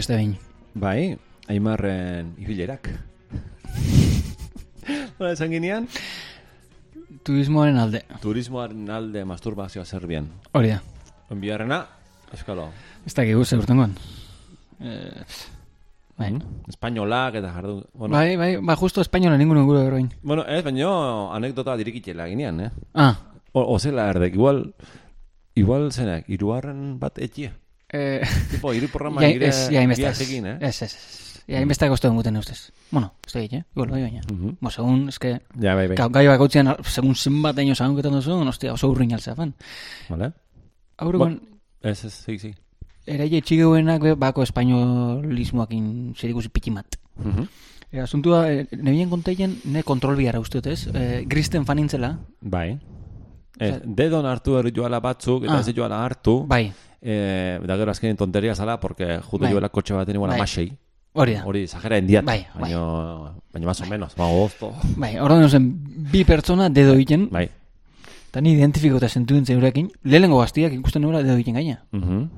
Beste behin. Bai, aimarren ibilerak. Nola esan ginean? Turismoaren alde. Turismoaren alde masturbazioa Serbian. Hori da. Enbiarrena, eskalo. Ez dakik guz eurtengoan. Eh, bai. Espainolak eta jardu. Bueno, Bai, bai, ba, justo espainola ninguno gure beroin. bueno ez, baina anekdota dirikitela ginean, eh? Ah, O, ozela erdek, igual, igual zenak, iruarren bat etxia. Eh, Tipo, iru programa ja, gire ez, ja, inbestaz. viajekin, eh? Ez, ez, ez. Ja, inbestak ostu guten ustez. Bueno, ez da eh? Igual, bai, baina. Mhm. Bo, segun, eske, Ja, bai, bai. Ga, gai bakoitzean, segun zenbat daño zagunketan duzu, ostia, oso urrin altzea fan. Vale? Aurrekoan, Ez, ez, sí, sí. eraile txigeuenak be, bako espainolismoakin zer ikusi pitimat. Mhm. E, asuntua, e, nebien konteien, ne kontrol biara uste ez? E, Gristen fanintzela, Bai. Ez, dedon hartu erri joala batzuk, eta Ah. ez joala hartu. bai, Eh, da gero azkenin tonteria zala, porque judo Bai. joala kotxe baten igual Bai. amasei. hori da. Hori, exagera endiat. Bai, bai. Baina, baina más o menos, ba, ozto. Bai, orduan zen, bi pertsona dedo egiten, Bai. eta ni identifikota sentu dintzen eurekin, lehenengo gaztiak ikusten nora dedo egiten gaina. Mhm.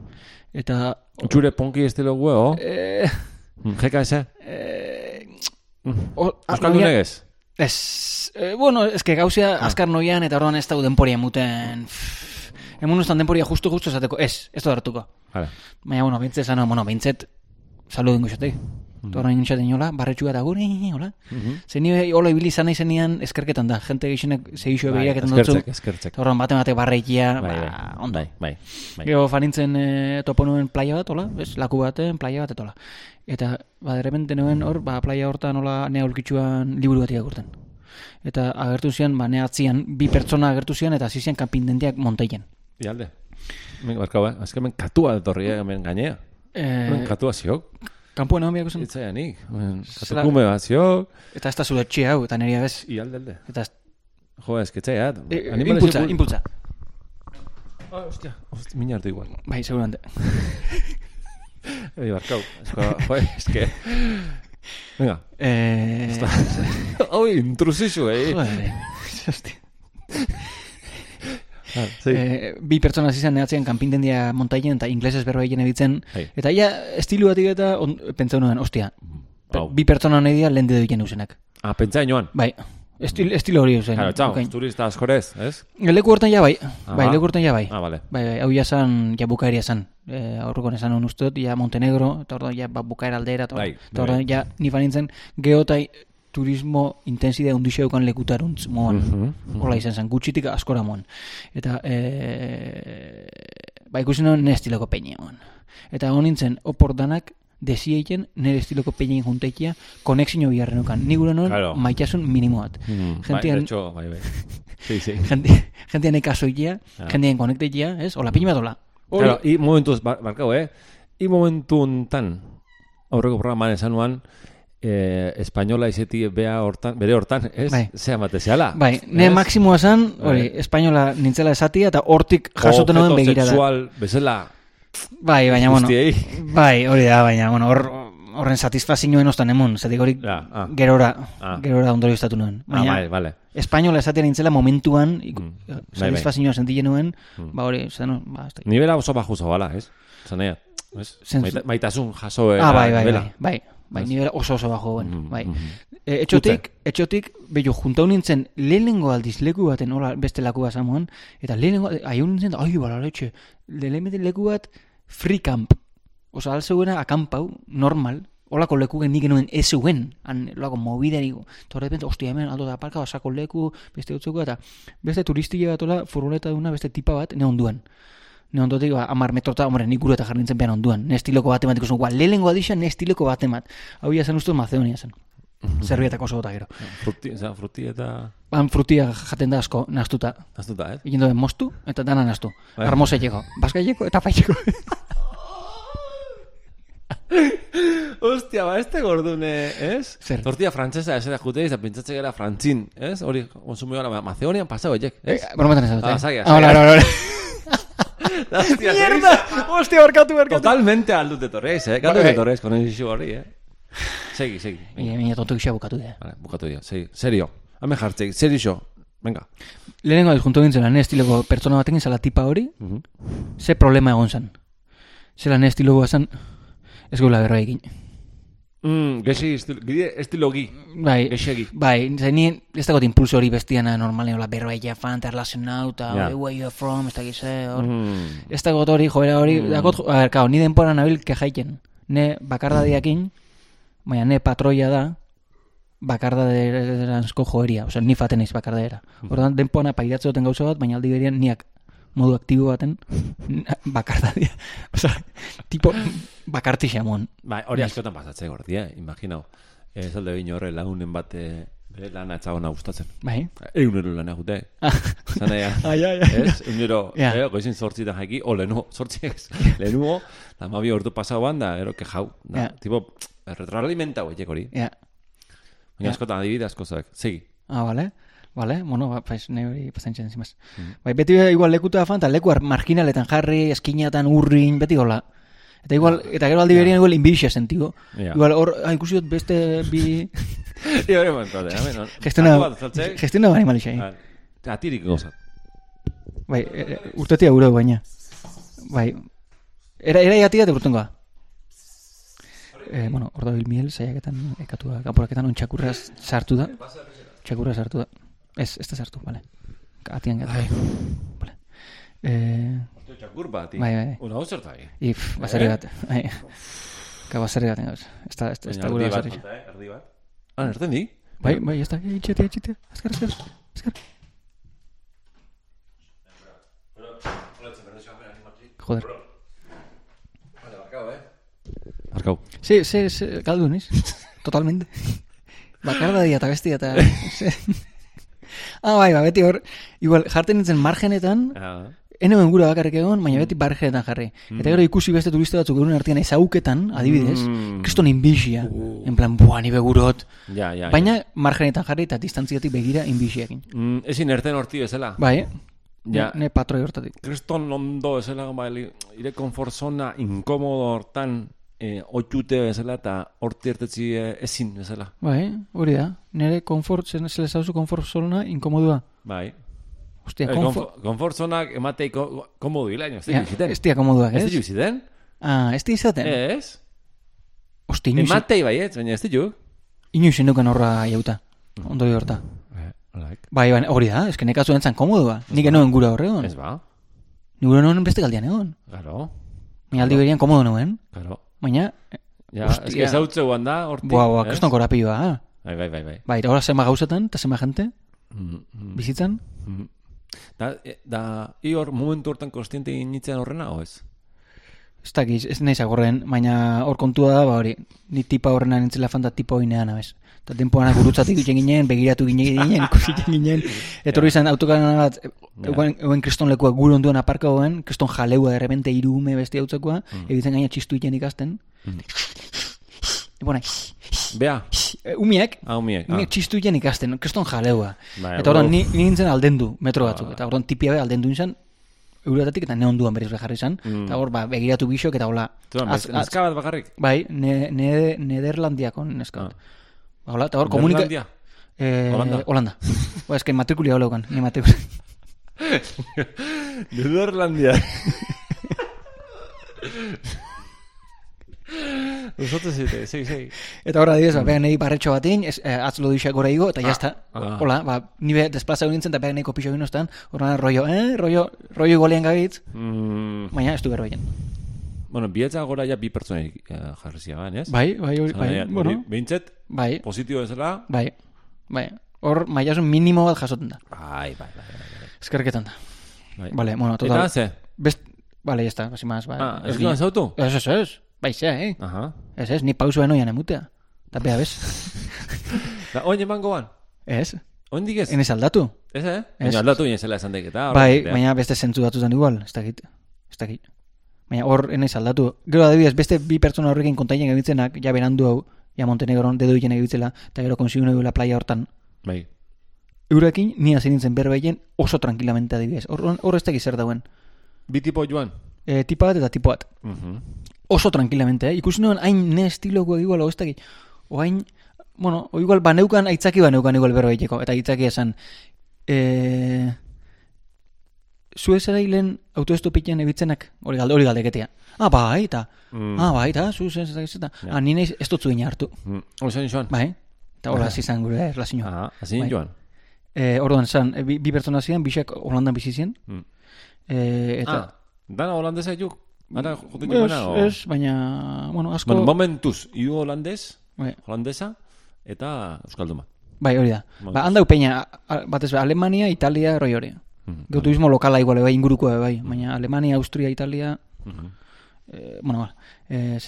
Eta, Txure ponki estilo gueo. eh, Jeka eze. o, a- Euskal noia- Dunegez. Ez, eh, bueno, que gauzia Ah. azkar noian eta orduan ez dau denporia muten. Emun ustan denporia justu justu esateko, ez, ez da hartuko. Hala. Baina, bueno, bintzet zano, bueno, bintzet, salu dingo xotek. Eta horrein nintxaten jola, barretxua eta gure, hola. Mhm. Zer ni hola ibili izan nahi eskerketan da, jente gehienek segixo Bai, begiraketan dutzu. eskertzek, horren bate batek barreikia, Bai, bai. ba, ondo. Bai, bai. bai. Gero fanintzen e, topo nuen playa bat, hola, ez, laku baten, playa bat, eta hola. Eta, ba, derrepente nuen hor, ba, playa hortan, hola, ne aurkitzuan liburu bat irakurten. Eta agertu zian, ba, ne atzian, bi pertsona agertu zian, eta hasi zian kanpindendiak monteien. Ialde. Men, barkau, eh? Azken men katua etorri, eh, hemen gainea. Men E, katua ziok. kanpoen hon biako zen. Itzaianik. nik. Men, Zela- katukume bat ziok. Eta ez da zure etxe hau, eta nire bez. Ialde, alde. Eta ez, Jo, ez ketzaiat. e, impultza, impultza. Ah, ostia. Ostia, mina hartu igual. Bai, seguramente. Ei, barkau. Jo, ez que... Venga. Eh, Hau, intrusixu, eh? joder, hostia. Ah, sí. Eh, bi pertsona hasi zen nehatzen kanpindendia montaien eta inglesez berba egiten ebitzen. Bai. Eta ia estilu batik eta on, pentsa nuen, ostia, Hau. bi pertsona nahi dira lehen dedo egiten usenak. Ah, pentsa inoan. Bai, estil, estilo hori usen. Claro, txau, bukain. turista askorez, ez? Leku hortan ja bai, Ah, bai, ba. leku hortan ja bai. Ah, vale. Bai, bai, hau ja zan, ja bukaeria zan. E, aurreko esan hon uste dut, ja Montenegro, eta orduan ja ba, bukaera aldera, eta Bai, orduan bai. ja ni fanintzen geotai turismo intensidea undixo eukan lekutaruntz moan. Mhm, Hola izan zen, gutxitik askora moan. Eta, e, ba, ikusi nire estiloko peine moan. Eta hon nintzen, opor danak, desieiten nire estiloko peine junteikia, konexio biharren ukan. Ni gure nuen, Claro. maitasun minimo bat. Mhm, Bai, Gentian- de hecho, bai, bai. Sí, sí. Gente, jentean ekasoikia, Ah. jentean konekteikia, ez? Ola, pini bat ola. Hori- Claro, i momentuz, bar, barkau, eh? I momentu hontan, aurreko programan esan nuan, eh, espainola izeti bea hortan, bere hortan, ez? Bai. Zea mate zehala. Bai, ne Ez? maksimoa zan, hori, Bai. espainola nintzela esatia, eta hortik jasoten Objeto begirada. sexual, bezala, Bai, baina, bueno, bai, hori da, baina, bueno, hor, horren satisfazioen ostan emon, zatik hori Ja, ah. gerora, Ah. gerora ondorio estatu nuen. Ah, Baina, bai, vale. espainola esatia nintzela momentuan, Mm, bai, bai. satisfazioa sentitzen nuen, Mm. ba hori, zen, ba, ez da- Nibela oso baju zabala, ez? Zanea, ez? Maitasun jaso Ah, bai, bai, bela. bai, bai, bai, Ez? nivela oso oso bajo guen, Mhm, bai. mhm. E, etxotik, etxotik, bello, juntau nintzen, lehenengo aldiz leku baten, hola, beste laku bat zamuan, eta lehenengo, aion nintzen, ai, bala, letxe, lehenengo leku bat, free camp. Osa, alzeuena, akampau, normal, holako leku gen nik genuen ez zeuen, han, holako mobideri, eta horre repente, ostia, hemen, aldo da parka, osako leku, beste utzeko, eta beste turistile bat, hola, furgoneta duna, beste tipa bat, ne onduan. Ne ondotik, ba, amar metrota, hombre, nik eta jarri nintzen behan onduan. Ne estiloko bat emat ikusten, guan, lehenengo adixan, ne estiloko bat emat. Hau ia zen ustuz Macedonia zen. Zerbietako oso gota gero. Fruti, oza, fruti eta... Han frutia jaten da asko, nastuta. Aztuta, ez? Egin duen mostu, eta dana nastu. Bai. Armoseieko, baskaileko eta paiteko. Ostia, ba, este gordune, ez? Zer? Tortilla frantzesa esera jute, eta pintzatze gara frantzin, ez? Hori, konsumio gara, Macedonian pasau, ejek, ez? Brometan ez dut, Ah, eh? zaila, Ah, hola, hola, hola. Mierda! Hostia, barkatu, barkatu. Totalmente aldut etorreiz, eh? Galdu Bai. etorreiz, konen isu hori, eh? Segi, segi. Mira, mira, tonto gisa bukatu da. Vale, bukatu dira, segi. Serio. Hame jartzei, serio. Venga. Lehenengo junto gintzen lan estiloko pertsona batekin zala tipa hori, Mhm. ze problema egon zen. Zela lan estilogoa zen, ez gula berroa egin. Mm, gesi estilo, estilogi. Bai, Gexegi. bai, ze ni ez dagot impulso hori bestiana normalen, hola berroa ja fan, eta relazionau, eta yeah. where you are from, ez dakiz, eh, hor. Mm. Ez dagot hori, joera hori, Mm. dakot, a ber, kao, ni denpora nabil kejaiten. Ne bakardadiakin, baina ne patroia da, bakardaderanzko joeria, osea, ni faten naiz bakardadera. Ordan denpona pairatze duten gauza bat, baina aldi berian niak modu aktibo baten bakardadia. Osea, tipo bakarti xamon. Bai, hori askotan pasatzea gordi, eh? Imaginau. Ez alde egin horre lagunen bat eh, bere lana etxagona gustatzen. Bai. Egunero lana jute. Zana ja. Ai, ai, ai. Ez, egunero, Ja. eh, goizin sortzi da jaiki, o lehenugo, sortzi ez, lehenugo, da mabi ordu pasau da, ero kejau. Da, Ja. tipo, retroalimentau egek hori. Ja. Baina Ja. askotan adibide askosak. Segi. Ah, vale. Vale, bueno, ba, pues, ne hori pasantzen zimaz. Mhm. Bai, beti igual lekuta fan, eta leku ar- marginaletan jarri, eskinatan urrin, beti gola. Eta igual, eta gero aldi berian igual inbixia sentigo. Ja. Igual, hor, ah, ikusi dut beste bi... Ia hori mantuate, hemen, non? Gestiona, gestiona bani malixai. Ah, Atirik gozat. Bai, e, e, urtetia gure baina. Bai, era, era jatia te urtengoa. Eh, bueno, orda bil miel, saiaketan, ekatu da, kanporaketan on txakurra sartu da. Txakurra sartu da. Ez, ez da sartu, vale. Atian gata. Vale. Eh, Txakur bat, Bai, bai. Una hau zertai. if, baserri bat. Bai. Ka baserri bat, gauz. Ez da, ez da, ez da gure Erdi bat, eh? Erdi bat. Ah, erden di? Bai, bai, ez da, itxetea, itxetea. Azkar, azkar, azkar. Joder. Markau. Sí, sí, sí, galdu niz. Totalmente. Bakarda dia eta bestia eta... ah, bai, ba, beti hor, igual, jarten nintzen margenetan, Ah. ene gura bakarrik egon, baina beti margenetan jarri. Eta gero ikusi beste turista batzuk euren artean ezauketan, adibidez, Mm. kriston inbixia. Uh. En plan, bua, ni begurot. Ja, ja. Baina margenetan jarri eta distantziatik begira inbixiakin. Ja. Mm, ezin erten horti bezala. Bai, Ja. ne, ne patroi hortatik. Kriston ondo bezala, bai, ire konfort zona inkomodo hortan eh, otxute bezala eta horti ertetzi eh, ezin bezala. Bai, hori da. Nere konfort, zen zele zauzu konfort zona, inkomodua. Bai. Hostia, Eh, konfort... konfort, zonak ematei ko, komodo hilaino, ez da biziten. ez dia komoduak, Ez ez? biziten? Ah, ez di izaten? Ez? Hostia, inoiz, Ematei baiet, baina ez ditu. inoiz indukan horra jauta. Ondo horta. Eh. Bai, bai, hori da, eske nekatzu entzan komodua. Nik enoen gura horre egon. Ez ba, Ni gura noen beste galdian egon. claro, Baina aldi berian komodo noen. claro. Baina, Ja, Hostia. ez que ezautzeuan da, hortik. boa, boa, ez? kriston korapioa. ah. Bai, bai, bai, bai. Bai, eta hola zema gauzetan, eta zema jente, Mm, mm, bizitzan. mm. Da, e, da, i hor momentu hortan kostiente initzen horrena, o ez? Ez dakiz, ez nahi zagorren, baina hor kontua da, ba hori, ni tipa horrena nintzela fanta tipa hori nean, abez. Eta tempoan gurutzatik ginen ginen, begiratu ginen ginen, ikusi ginen. Etorri izan autokaren bat, euen, euen kriston lekua gure onduan aparka hoen, kriston jaleua, de repente irume besti hautzakoa, egitzen gaina txistu iten ikasten. Mm. Ebona, Bea, umiek, hau miek. umiek txistu iten ikasten, kriston jaleua. Bai, eta orduan ni, ni nintzen aldendu, metro batzuk, Ah. eta orduan tipia be aldendu izan, euratatik eta ne onduan berriz jarri izan, Mm. eta hor, ba, begiratu bixok, eta hola, neska bat bakarrik? Bai, ne, ne, Nederlandiakon neska. Ah. Hola, eta hor komunika... Eh, Holanda? Holanda. ba, eske matrikulia holaukan, ni matrikulia. Nederlandia. Nosotros sí, sí, sí. Eta horra adibidez, ba, behan nahi barretxo batein, ez, eh, atzlo duixak gora igo, eta jazta. ah. Hola, ba, ni be desplaza nintzen, eta behan nahiko pixo ginostan, horra rollo, eh, rollo, rollo golean gabitz, Mm, baina ez du berroien. Bueno, bietza gora ja bi pertsonek uh, jarri ziagan, ez? Bai, bai, hori, bai, ja, bueno, Behintzet, bai, positibo bezala, bai, bai. Hor, maiasun minimo bat jasoten da. bai, bai, bai, bai, bai. Eskerketan da. bai. Vale, bueno, Eta total. ze? Best, vale, ya está, casi más, bai. Ah, ez guen zautu? Ez, ez, ez. Bai, zea, eh? Aha. Ez, ez, ni pausua enoian emutea. Eta bea, bez? Da, oin eman goan? Ez, Oindik ez? enez aldatu. Ez, eh? Ez. Baina aldatu inezela esan deketa. Bai, baina beste zentzu datutan igual, ez dakit. Ez dakit. Baina hor enez aldatu. Gero adibidez, beste bi pertsona horrekin kontainen egitzenak, ja berandu hau, ja Montenegron dedo hien egitzela, eta gero konsigu nahi playa hortan. Bai. Eurekin, ni hasi nintzen berbaien oso tranquilamente adibidez. Hor, hor ez zer dauen. Bi tipo joan. E, tipa bat eta tipo bat. Mhm. Oso tranquilamente, eh? Ikusi nuen hain ne estiloko igual oestaki. O hain, bueno, o igual baneukan, aitzaki baneukan igual berro egiteko. Eta aitzaki esan, e... Zuez erailen autoestopikean ebitzenak, hori galde, hori galdeketea. Ah, bai, eta, Mm. ah, bai, eta, zuz ez eta, ah, ni naiz ez dut zuen hartu. Mm. Ozen joan. Bai, eta hola hasi izan gure erlazioa. Ah, hazin Bai. joan. E, orduan, zan, e, bi, bi pertsona ziren, bisek Holandan bizi ziren. Mm. E, eta, Ah, dana holandesa juk? Ara, jotik ez, duena, o? ez, baina, bueno, asko... Bueno, momentuz, hiru holandez, bai, holandesa, eta euskalduma. bai, hori da. Momentuz. Ba, handau peña, batez Alemania, Italia, roi hori. Mhm. Gero turismo lokala igual, bai, inguruko bai, baina Alemania, Austria, Italia, Mhm. eh, bueno, ba, eh,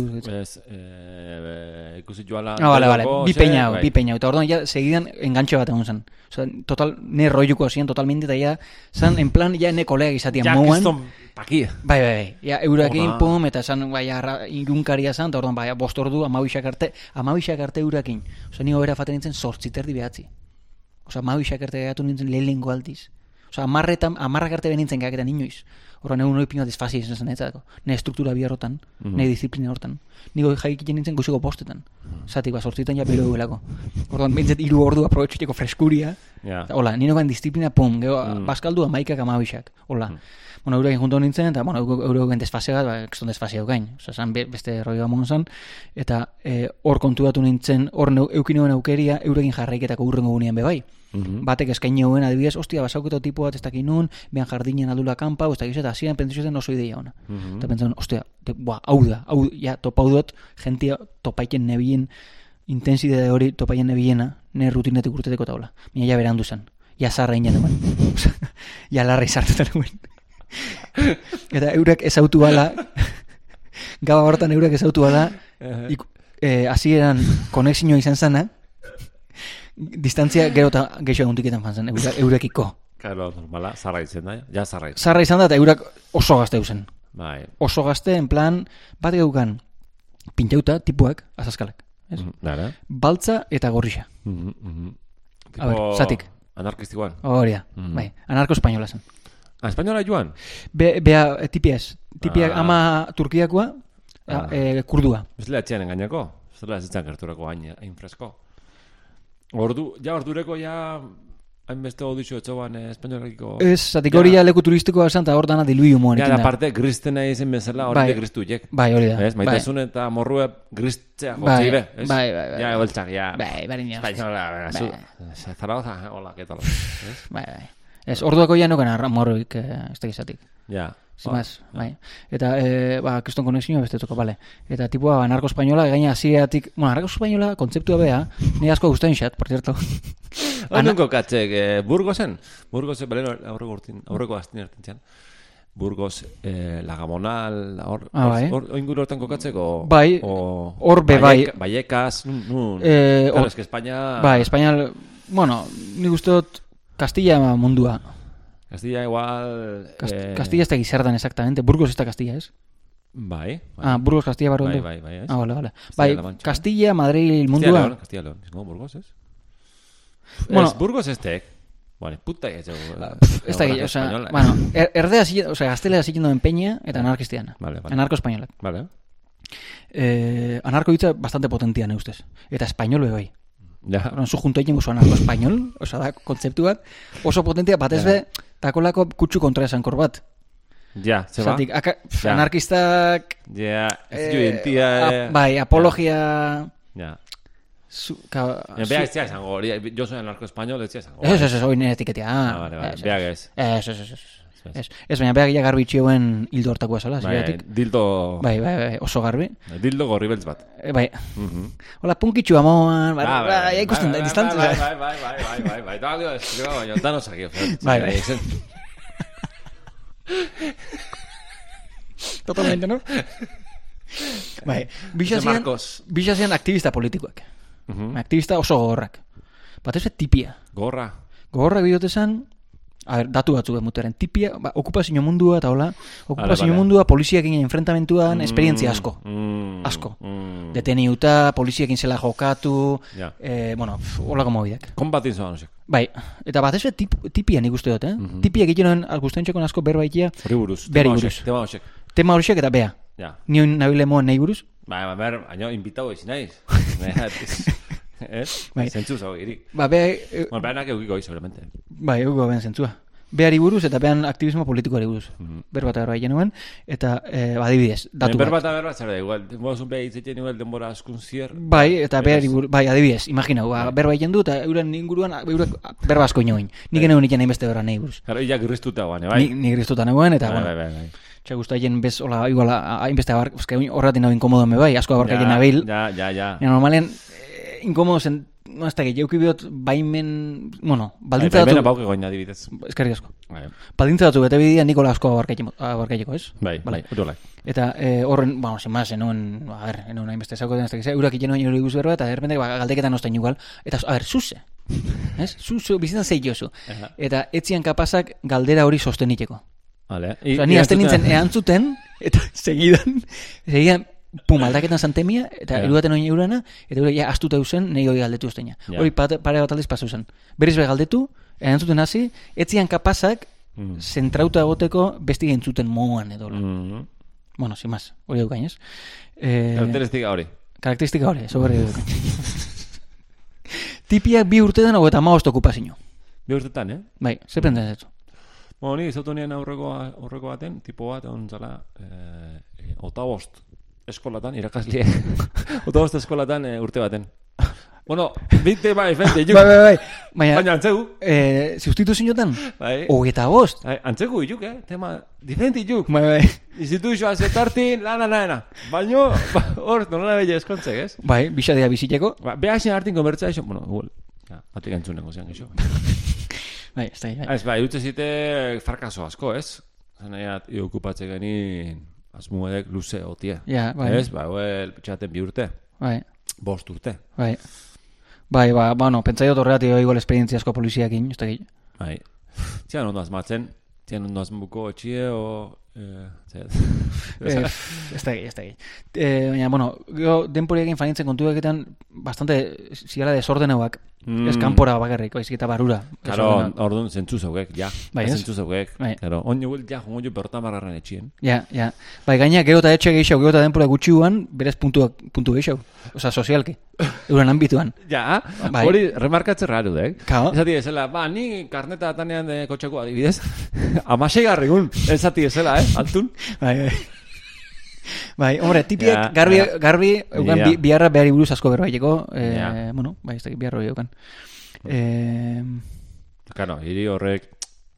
guzti Ez, eh, ikusi joala... Ah, vale, vale, bi peña hau, bai. bi peña hau. Eta orduan ja, segidan enganche bat egon zen. Osa, total, ne rolluko ziren totalmente, eta ja, zan, en plan, ja, ne kolega izatia Ja, moan. kriston paki. Bai, bai, bai. Ja, eurakin, pum, eta esan, bai, arra, irunkaria zan, eta orduan, bai, bost ordu, amabixak arte, amabixak arte eurakin. Osa, ni hobera faten nintzen sortzi terdi behatzi. Osa, amabixak arte gatu nintzen lehenengo aldiz. Osa, amarretan, amarrak arte benintzen gaketan inoiz. Horren egun hori pinua desfasi izan zen, etzatako. Ne estruktura bia horretan, mm -hmm. ne disiplina hortan. Niko jaik ikin nintzen guziko postetan. Mhm. Zatik, ba, sortzitan ja bero duelako. Horren, bintzat, iru ordua aprobetxeteko freskuria. Yeah. Ola, nino ban disiplina, pum, geho, mm -hmm. baskaldu amaikak amabixak. Ola, mm -hmm. bueno, eurekin juntu nintzen, eta, bueno, eurekin desfase ba, bat, ba, ekston desfase eukain. Osa, zan beste roi bat mongon eta eh, hor e, kontu nintzen, hor eukin aukeria, eurekin jarraiketako urrengo gunean bebai. Mm Mhm. Batek eskaini hauen adibidez, ostia, basauketo tipo bat ez dakin nun, behan jardinen aldula kanpa, ez dakiz, eta hasian pentsu oso ideia ona. Mhm. Eta pentsan, ostia, de, buah, hau da, hau, ja, topau dut, jentia topaiken nebien, intensidade hori topaien nebiena, ne rutinetik urteteko taula. Baina ja berandu zen. Ja zarra inen duen. Ja larra izartetan duen. Eta eurek ezautu bala, gaba hortan eurek ezautu bala, iku, eh, hasieran konexioa izan zana, distantzia gero eta geixo eguntiketan fan zen, eure, eurekiko. Claro, normala, zarra itzen da, ja zarra itzen. Zarra izan da eta eurak oso gazte zen. Bai. Oso gazte, en plan, bat geukan, pintauta, tipuak, azazkalak. Ez? Dara. Baltza eta gorrixa. Mhm, mhm. A ber, zatik. Anarkistikoan. Hori da, Mhm. bai, anarko espainola zen. Ah, espainola joan? Be, bea, e, tipia ez. Tipiak Ah. ama turkiakoa, Ah. e, kurdua. Ez lea etxean engainako? Ez lea zitzan gerturako hain, hain fresko? Ordu, ja ordureko ja hainbeste odixo etxoban eh, espainolakiko... Ez, zatik hori ja leku turistikoa esan, eta hor dana diluio moan Ja, da parte gristena izen bezala hori Bai. de gristu jek. Bai, hori da. Ez, maitasun eta morrue gristzea Bai, jotzi ez? bai, bai, bai, Ja, bai. ebeltzak, ja. Bai, bai, bai, Espainola, Bai. Zaragoza, hola. Ez? bai, bai. Ez, orduako ja noken arra morroik, eh, ez da gizatik. Ja. Ba, más, bai. Eta, e, ba, kriston konexioa beste toko, bale. Eta tipua, ba, anarko espainola, gaina hasieratik, bueno, anarko espainola kontzeptua bea, ni asko gustatzen xat, por cierto. Onunko katzek, eh, Burgosen? Burgosen, balen aurreko urtin, aurreko astin ertintzen. Burgos, eh, Lagamonal, hor, Ah, bai. hor, inguru hortan kokatzeko? Bai, o, hor be bai. Vallecas, nun, nun. Eh, claro, es que España... Bai, espainal, bueno, ni gustot Castilla mundua. Castilla igual... Cast eh, Castilla ez da gizerdan exactamente. Burgos ez da Castilla, ez? Bai, bai. Ah, Burgos, Castilla, barru bai, bai, bai, ez? Ah, vale, vale. Bai. Castilla, Madrid, Castilla mundua. León, Castilla León, izango Burgos, ez? Bueno. ez, Burgos ez tek. Bueno, puta ez dugu. Ez da, o sea, bueno, er, erdea, zile- o sea, gaztelera ziken duen peña eta anarkistiana. Vale, vale. Anarko espainolak. Vale. Eh, anarko hitza bastante potentia, ne ustez. Eta espainol be bai. Ja. Orduan, zu junto egin guzu anarko espainol, osa da, kontzeptu bat, oso potentia, batez be, takolako kutsu kontra esankor bat. Ja, ze ba? Zatik, aka, Ja. anarkistak... Ja, ez eh, jo identia... ap- bai, apologia... Ja. Zu, ka, Ja. Bea ez esango, jo soy anarko español, ez esango. Ez, ez, ez, hori nire etiketea. Ah, vale, vale, beak ez. Ez, ez, ez, ez. Ez. Baina beak ja garbi itxioen hildo hortakoa zala, Bai, dildo... Bai, bai, bai, oso garbi. Dildo gorri beltz bat. E, bai, Mhm. hola, punkitxu amoan, bai, Ah, bai, ja ikusten da, bai, distantzia. Bai, bai, bai, bai, bai, bai, bai, bai, bai, bai. Bai, bai. Totalmente, no? bai, bisa Jose zian, Marcos. bisa zian aktivista politikoak. Mhm. Aktivista oso gogorrak. Batez tipia. Gorra. Gogorrak bidote zen, a ber, datu batzu muteren, tipia, ba, okupazio mundua eta hola, okupazio vale. mundua poliziakin enfrentamentuan esperientzia asko. Mm, Asko. Mm. Deteniuta, poliziakin zela jokatu, Ja. eh, bueno, pf, holako mobidak. Konbatin zoan. Bai, eta batez ere tip, tipia nik uste dut, eh? Mhm. Tipia egiten nuen guztien txokon asko berbaitia Hori buruz. Tema hauxek, Tema hauxek. tema horiek eta bea. Ja. Ni nabile moan nahi buruz. Ba, ba, ber, año, invitau ezin naiz. Ez? Bai. Zentzu zau, irik. Ba, be, eh, Bueno, behanak eukiko hoi, seguramente. bai, eguko ben zentzua. Beari buruz eta behan aktivismo politikoari buruz. Mhm. Berba eta berba genuen, eta, eh, ba, adibidez, datu Berba bat. eta berba, zer da, igual, denbora beha hitzetzen igual denbora askun zier. Bai, eta beari buruz, bai, adibidez, imaginau, ba, berba egin du, eta euren inguruan, eurek berba asko inoen. Nik eneuen ikan beste berba nahi buruz. Claro, ia gristuta guane, bai? Ni, ni gristuta nagoen, eta, Bai, bueno, bai, bai, bai. Txak usta jen bez, hola, igual, hainbeste abar, eske horretin hau inkomodo me bai, asko abarka Ja, jen nabil. Ja, ja, ja. Ja, normalen, inkomodo zen, no, ez da, jeuki biot baimen, bueno, Bai, baldintza bai, bena datu, bauke goina adibidez. eskerrik asko. Bai, Baldintza datu bete bidia Nikola asko abarkaileko, ez? bai, bai, olai. Eta eh, horren, bueno, sin más, enuen, a ver, enuen hainbeste zauko den, ez dakizea, eurak iten nuen hori berba, eta de repente, ba, galdeketan ostein igual, eta, a ver, zuze, ez? Zuze, bizitzan zei jozu. Eta etzian kapazak galdera hori sosteniteko. Vale. Osa, ni azten nintzen eantzuten, eta segidan, segidan, pum, aldaketan zantemia, eta Ja. erudaten oin eurana, eta euro ja astuta eusen, nahi hori galdetu usteina. Ja. Hori pare, bat aldiz pasu zen. Berriz be galdetu, erantzuten hasi, etzian kapazak, Mm. zentrauta egoteko besti entzuten moan edo. Mm. Mm. Bueno, sin más, hori daukain, ez? Eh, Karakteristika hori. karakteristika hori, eso berri daukain. Tipiak bi urtetan hau eta maost okupazio. Bi urtetan, eh? Bai, ze pentsatzen dut. Bueno, ni izautu nien aurreko, aurreko baten, tipo bat, egon zala, eh, eh, otabost eskolatan, irakaslie, otabost eskolatan eh, urte baten. Bueno, bite bai, fente, juk. Bai, bai, bai. Baina, Baina antzegu, eh, sustituzioetan, bai. hogeita bost. Bai, antzegu juk, eh? Tema, diferente juk. Bai, bai. Instituzioa zetartin, lana, lana. Baino, ba, hor, nola bella eskontzek, ez? Bai, bisadea biziteko. Ba, behasen hartin konbertza eso, bueno, igual, ja, batik entzuneko zian, eso. Bai, ez da, bai. Ez, ba, irutze zite frakaso asko, ez? Zanaiat, okupatze genin, asmuedek luze otie. Ja, bai. Ez, ba, huel, pitxaten bi urte, Bai, bost urte. bai. Bai, ba, bueno, pentsai dut horregatik igual esperientzia asko poliziakin, ez da gehi. Bai. Zian ondo azmatzen, zian ondo azmuko etxie, o... Eh. Eh, ez da ez da. Eh, baina, bueno, gero denporiakin fanitzen kontueketan bastante zigala desordenauak. Mm. Ez kanpora bakarrik, baizik eta barura. Desordenauak. orduan zentzu zaugek, ja. Bai? Zentzu zaugek. Bai. Karo, oin huel, ja, jongo jo bertan barrarren etxien. Ja, ja. Bai, gaina gero eta etxe gehiago, gero eta denpora gutxiuan, berez puntuak, puntu gehiago. Osa, sozialki. Euren ambituan. Ja, Bai. hori remarkatze raru, dek. Kao. Esati ezela, ba, ni karneta atanean de kotxeko adibidez. Amasei garrigun, esati ezela, eh, altun. Bai, bai. Bai, hombre, tipiek Ja, garbi, ja. garbi, eukan Ja. bi, biharra behari buruz asko berbaileko, eh, Ja. bueno, bai, ez dakit biharra hori eukan. Eh, Karo, hiri horrek,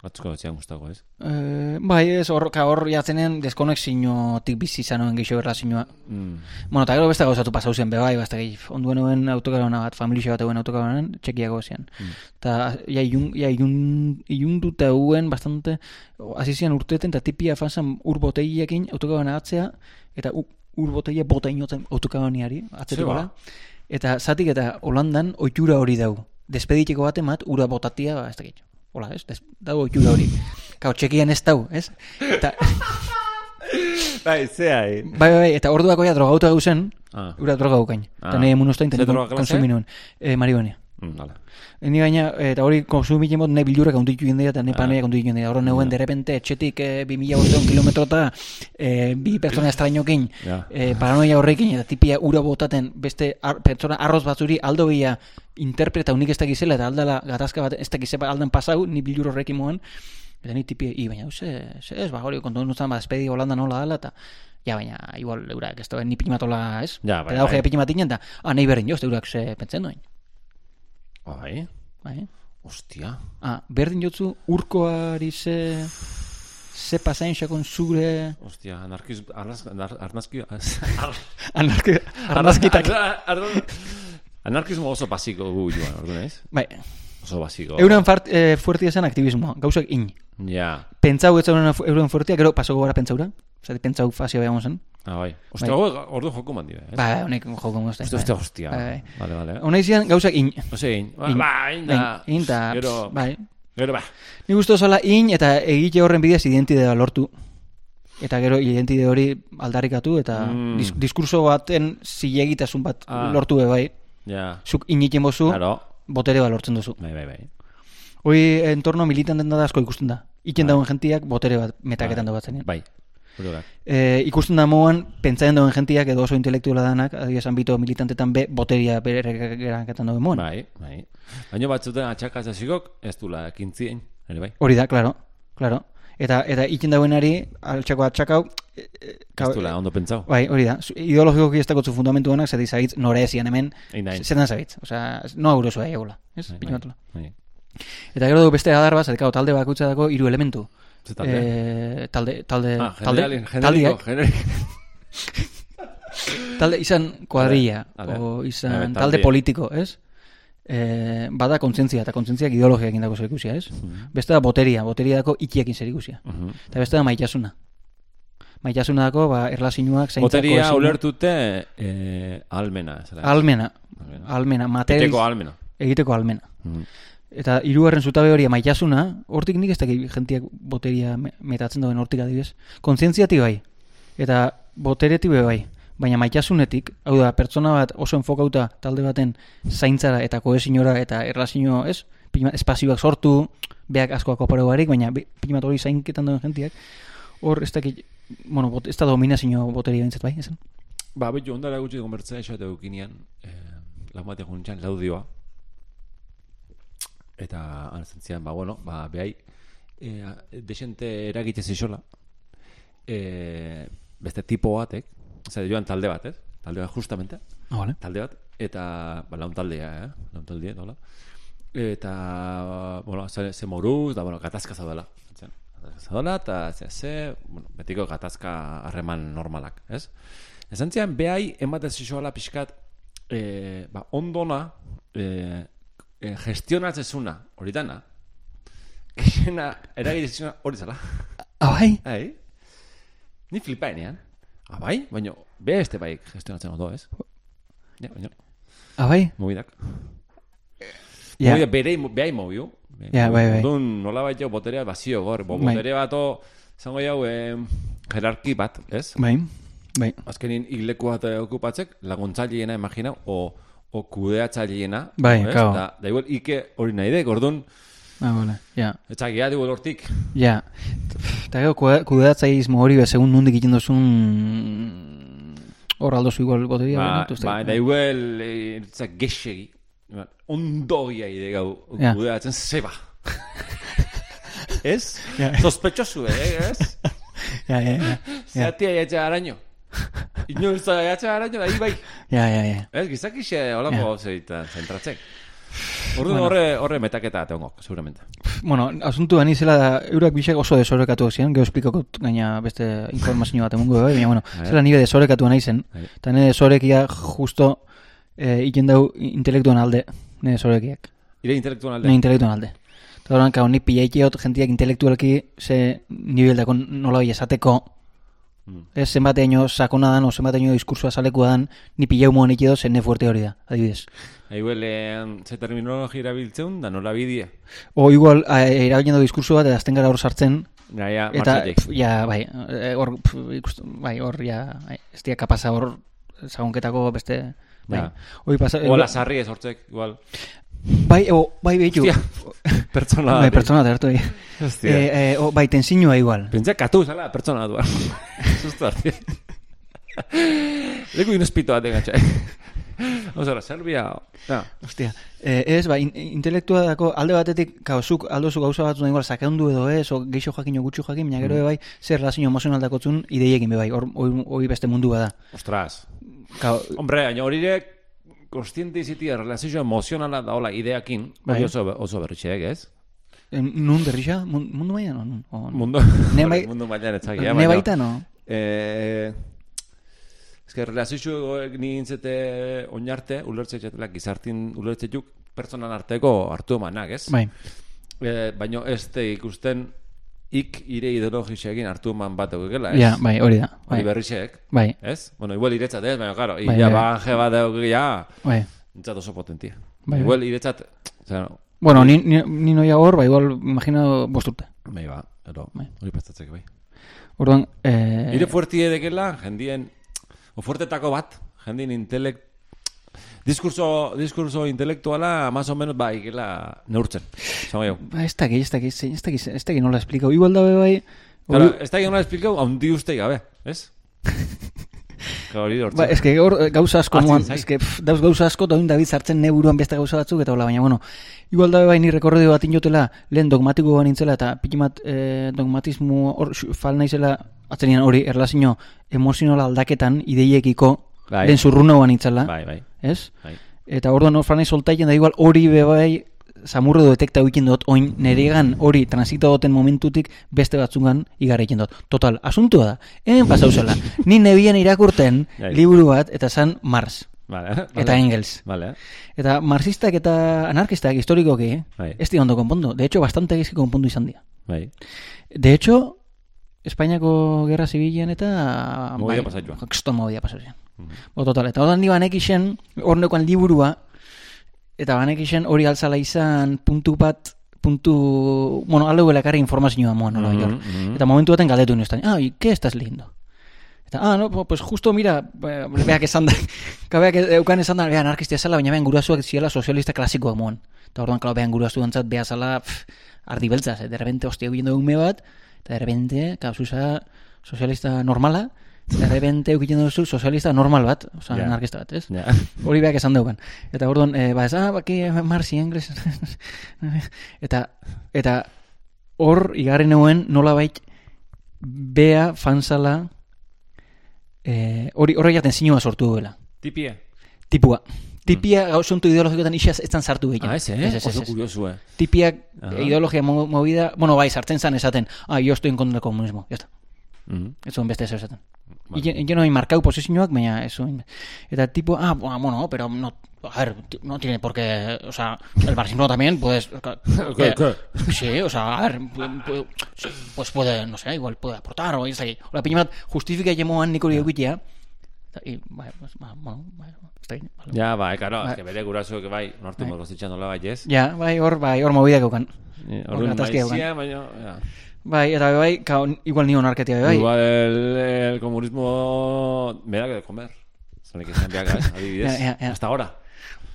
batzko zian guztako, ez? eh, bai, ez, hor, ka, hor jatzenen deskonexiotik bizi zanoen gehiago erlazioa. Mm. Bueno, eta gero beste gauzatu pasau zen, be bai, basta gehi, onduen hoen autokarona bat, familia bat euen autokaronan, txekiako zian. Eta, ja, ilun, ja, ilun, ilunduta euen bastante, hasi zian urteten, eta tipia fanzan ur boteiekin autokarona atzea, eta u- ur boteia bota inotzen autokaroniari, atzetukola. Eta zatik eta Holandan oitura hori dau. Despediteko bat emat, ura botatia, ba, ez dakit. Hola, ez? Des, dau oitura hori. Kau, txekian ez dau, ez? Eta, Bai, zea, eh. bai, bai, eta orduako ja drogauta gauzen, Ah, ura droga gukain. Ah. Eta nahi emun ostain, Ze eta klase? konsumi nuen. E, marihuana. mm, hala. Ni gaina, eta hori konsumitzen bot, nahi bilurrak onditu jendea, eta nahi Ah. panoia onditu jendea. Horren neuen, de repente, etxetik e, 2000 kilometro eta e, bi pertsona estrainokin, Ja. e, paranoia horrekin, eta tipia ura botaten beste ar, pertsona arroz batzuri aldo bila interpreta unik ez dakizela, eta aldala gatazka bat ez dakizepa alden pasau, ni bilur horrekin moan, eta ni tipia, i, baina, ze, ze ez, ba, hori, kontu nutzen, ba, despedi Holanda nola dela, eta, ja, baina, igual, eurak, ez da, ni pinimatola, ez? Ja, bai, Pedagogia bai. pinimatinen, eta, ah, nahi berdin joz, eurak, ze, pentsen duen, Bai, bai? ostia. Ah, berdin jotzu urkoari ze ze pasain xakon zure Ostia, anarkiz, arnaz, anar, arnazki, anarki, arnazkitak. Ar- ar- Anarkismo oso basiko gu joan, ordu naiz? Bai, Oso basiko. euren fart, e, fuertia zen aktivismoa, gauzak in. Ja. Pentsau ez euren, fuertia, gero pasoko gara pentsaura. Zati pentsau fazio behar zen. Ah, bai. Ostia, Bai. ordu joko mandi, eh? Ba, honek joko mozten. Ostia, ostia, ostia. Bai. Vale, vale. Hona izan gauzak in. Ose, in. Ba, In. ba, in da. In, da, Gero, bai. gero, ba. Ni gustu zola in eta egite horren bidez identidea lortu. Eta gero identide hori aldarrikatu eta Mm. dis, diskurso baten zilegitasun bat Ah. lortu be bai. Ja. Zuk inikin bozu, Claro. botere bat lortzen duzu. Bai, bai, bai. Hoi entorno militanten da asko ikusten da. Iken dauen jentiak botere bat metaketan Bai. dago batzen. Bai. E, ikusten da moan, pentsatzen dauen jentiak edo oso intelektuala danak, adibidez ambito militantetan be, boteria bere geraketan dauen moan. Bai, bai. Baina batzuten atxakazasikok ez dula kintzien, ere bai. Hori da, claro, claro. Eta, eta iken dauenari, altxako atxakau, Ez dula ondo pentsau. Bai, hori da. Zu- Ideologikoki ez dakotzu fundamentu honak, zer dizagitz, nore ezian hemen, zer dan zabitz. Osea, no auroso da egula. Ez? Bai, Pinotela. bai. Eta gero du beste adar bat, zerkau, talde bakutza dago hiru elementu. Talde? Eh, talde, talde, ah, talde, generalin, taldiak, generiko, generiko. talde izan kuadrilla, o izan talde talde. politiko, ez? Eh, bada kontzientzia, eta kontzientziak ideologiakin dago zer ikusia, ez? Beste da boteria, boteria dako itxiekin zer ikusia. Mhm. Eta beste da maitasuna. Maitasuna dako, ba, erlazioak, zaintzako... Boteria ulertute eh, almena. zera. Almena, Almena. almena, materializ... Egiteko almena. Egiteko almena. Mhm. Eta hirugarren zutabe hori maitasuna, hortik nik ez dakit jentiak boteria me- metatzen duen hortik adibidez. Kontzientziatik bai. Eta boteretik be bai. Baina maitasunetik, hau da, pertsona bat oso enfokauta talde baten zaintzara eta kohesinora eta erlazio, ez? Espazioak sortu, beak askoak oparo barik, baina bat hori zainketan duen jentiak, hor ez dakit, bueno, bot, ez da dominazio boteria bintzat bai, esan? Ba, betu, ondara gutxi konbertzea esate eukinean, eh, lan batean juntzan laudioa. Eta, anzentzian, ba, bueno, ba, behai, eh, desente eragite zizola, eh, beste tipo batek, zer, joan talde bat, ez? Talde bat, justamente, Ah, vale. talde bat, eta, ba, laun taldea, eh? Laun taldea, nola? Eta, bueno, ze, ze moruz, da, bueno, gatazka zaudela. Zaudela, eta ze, ze, bueno, betiko gatazka harreman normalak, ez? Esan zian, behai, ematen zizoala pixkat, eh, ba, ondona, eh, eh, gestionatzezuna, hori dana, Gexena, eragitezuna hori zala. Ah, bai? Hai. Ni flipaenean. Ah, bai? Baina, beste bai gestionatzen ondo, ez? Ja, baina, Ah, bai? mobidak. Ja. Mobidak bere, behai mobiu. Ja, bai, bai. Orduan, nola baita boterea bazio gor. Bo, Bai. botere bato, zango jau, eh, jerarki bat, ez? Bai, bai. Azkenin hileku bat eh, okupatzek, laguntzaileena, imagina, o, o kudeatzaileena. Bai, ez? claro. Da, da igual, ike hori nahi dek, orduan, Ah, vale, ja. etxagia dugu hortik. Ja. Eta gero, kude- kudeatzaizmo hori, be, segun nundik egiten duzun hor aldozu igual boteria. Ba, ez ba, dakit. da igual, eh, zak Ondogia ide gau kudeatzen zeba. ez? Ja. Sospetxosu, eh, ez? Ja, ja, ja. Zeatia jatxe araño. Inoiz da jatxe araño, da bai. Ja, ja, ja. Ez, gizakixe holako Ja. gauzeita zentratzek. Orduan Bueno. horre, horre metaketa atengok, seguramente. Bueno, asuntu ani zela da, eurak bisek oso desorekatu zian, gero esplikakot gaina beste informazio bat emungo, bai, baina, bueno, zela nire desorekatu nahi zen, eta nire desorekia justo eh, iken dau intelektuan alde, nire desorekiak, Ire intelektuan alde. nire intelektuan alde. Eta horan, kao, ni pilaikeot jentiak intelektualki ze nibeldako nola bai esateko, Mm. ez zenbateño sakona dan, o zenbateño diskursoa salekua dan, ni pilau moan ikido zen fuerte hori da, adibidez. Igual, eh, ze terminologia erabiltzeun, da nola bidea. O igual, erabiltzen du diskurso bat, eta azten gara hor sartzen, Gaia, Eta, martxatek. pf, ja, bai, eh, hor, ikustu, bai, hor, ja, bai, ez dira kapasa hor, zagunketako beste, bai, Ja. hoi pasa, Ola sarri ez hortzek, igual. bai, o, bai, behitu, Hostia, pertsona bai, pertsona da, hartu, bai, Hostia. eh, eh, o, bai, tensinua igual, Pentsa katu zala pertsona duan. Susto harti. Leku inespito bat egatxe. Osora, Serbia... Ja. Ostia, eh, ez, ba, in, intelektua dako alde batetik, kauzuk, aldozu gauza batzu da igual, sakeundu edo ez, o geixo jakin, gutxu jakin, baina gero bai, zer relazio emozional dakotzun, ideiekin bai, hor, hori, hori beste mundu bada. Ostras. Kau, Hombre, baina horirek konstiente izitia relazio emozionala daola ideakin, Bai. oso, oso berritxeak, ez? em, nun berrixa, Mun- mundu maian, o nun? O, Mundu, Ne bai- mundu mailan etzakia. ne baita, no? Eh, Ez que relazioak ni intzete oinarte, ulertze txetela, gizartin ulertze pertsonan arteko hartu emanak, ez? Bai, Eh, baino ez te ikusten ik ire ideologisekin hartu eman bat eukela, ez? ja, bai, hori da, Hori bai, berrixek, bai, ez? Bueno, igual iretzat ez, baina, claro, Bai, bai. banje bat euk, ja, bai. nintzat oso potentia. Bai, igual iretzat, o sea, Bueno, ni, ni, ni noia hor, ba, igual, imagino, bosturte. bai ba, ero, Bai. hori pastatzek, bai. Orduan, eh... Ire fuerti edekela, jendien, o fuertetako bat, jendien intelekt, Diskurso, diskurso intelektuala, más o menos, bai, gela neurtzen. Zango jau. Ba, ez dakit, ez dakit, ez dakit, ez dakit nola esplikau. Igual dabe bai... Claro, ez da gana esplikau, haundi uste gabe, ez? Hortzen. Ba, eske hor eh, gauza asko Hartzen moan, eske pff, dauz gauza asko da David sartzen ne buruan beste gauza batzuk eta hola, baina bueno, igual da bai ni rekordio bat inotela lehen dogmatiko nintzela eta pikimat eh, dogmatismo hor fal naizela atzenian hori erlazio emozional aldaketan ideiekiko Bai. lehen zurruna nintzela, Bai, bai, ez? bai. Eta orduan franai soltaien da igual hori be bai samurre do detekta uikin dut, oin neregan hori transita doten momentutik beste batzungan igarrekin dut. Total, asuntua da, hemen pasau zela. Ni nebian irakurten Bai. liburu bat, eta zan Mars, Vale, vale. eta Engels. Vale, Eta marxistak eta anarkistak historikoki, Bai. ez di ondo konpondu. De hecho, bastante gizki konpondu izan dira. bai. De hecho, Espainiako Gerra Zibilean eta... Movida pasatxoa. Kston pasatxoa. Bo, total, eta odan di banek isen, hor liburua, eta banek isen hori altzala izan puntu bat, puntu, bueno, alde huela karri informazioa moan, nola Mhm, jor. mhm. Eta momentu baten galdetu nioz, ah, ¿y qué estás leyendo? Eta, ah, no, pues justo, mira, eh, beak esan da, kabeak eukan esan da, beha anarkistia zela, baina behan gurasoak ziela sozialista klasikoak moan. Eta orduan, kalo, behan gurasu dantzat, beha zala, pff, ardi beltzaz, eh, de repente, hostia, guiendo ume bat, eta de repente, kauzuza sozialista normala, repente, eukitzen duzu sozialista normal bat, oza, Ja. anarkista bat, ez? Ja. Hori beak esan daukan. Eta orduan, eh, ba, ez, ah, baki, marzi, ingles, eta, eta, hor, igarri neuen, nola bait, bea fansala, eh, hori, horre jaten zinua sortu duela. Tipie. Tipua. Tipia gausuntu ideologikoetan isaz ez sartu gehien. Ah, ese, eh? Oso kuriosu, eh? Tipiak ideologia mo- movida, bueno, bai, sartzen zan esaten, ah, yo estoy en contra del comunismo, ya está. Mhm. Ez zuen beste ez esaten. Vale. Y yo no hay marcado posizioak, baina ez zuen. Eta tipo, ah, bueno, bueno, pero no, a ver, no tiene por qué, o sea, el marxismo también, pues... ¿Qué, qué? Sí, o sea, a ver, pu- pu- pues puede, no sé, igual puede aportar, o ez da, hola, piña bat, justifika jemoan nik hori eukitea, y, bai, pues, ba, bueno, bai, ez da, vale. Ja, bai, karo, Bai. ez que bere gurasoek bai, nortu Bai. modu zitxan nola bai, ez? Ja, bai, hor, bai, hor mobidak eukan. Eh, Hor gatazkia maizia, baina, ja. Bai, eta bai, kao, igual ni onarketia bai. Igual el, el comunismo me da que de comer. Zanik izan beak, ez, adibidez. Ja, ja, ja. Hasta ahora.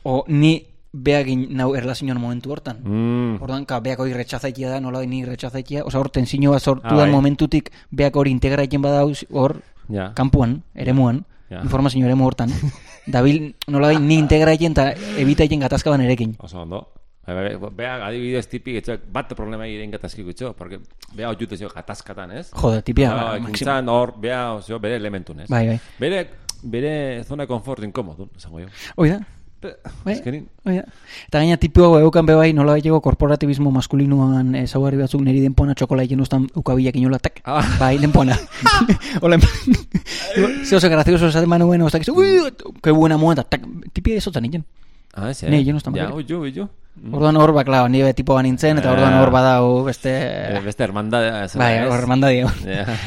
O ni beagin nau erlazioan momentu hortan. Mm. Orduan, ka, beak hori retxazaitia da, nola ni retxazaitia, oza, hor tensiño bat sortu Ah, dan bai. momentutik, beak hori integraiten badauz, hor, Ja. kanpuan, eremuan, Ja. informazio eremu hortan, dabil, nola ni integraiten eta ebitaiten gatazkaban erekin. Oso ondo. Bai, bai, bai, Bea, adibidez tipik, etxek, bat problema iren gatazkiko etxo, porque bea jute zio gatazkatan, ez? Jode, tipia, ba, ikuntzan hor, bea, ozio, bere elementun, ez? Bai, bai. Bere, bere zona de confort inkomodu, esango jo. Hoi da, bai, Ezkerin, hoi da. Eta gaina tipu hau eukan bebai, nola baiteko korporatibismo maskulinuan ezaugarri batzuk niri denpona txokola egin ustan ukabilak inola, tak, Ah. bai, denpona. Hola, ze oso grazioso esaten manuen, ostak, ui, que buena muenta, tak, tipia ezotzen egin. Ah, ese, Ne, jo no está Ja, mal. oio, oio. Mm. Orduan hor, ba, klaro, nire tipo nintzen, eta orduan hor badau beste... Eh, beste hermandadea zela, bai, hor mandadio. Ja.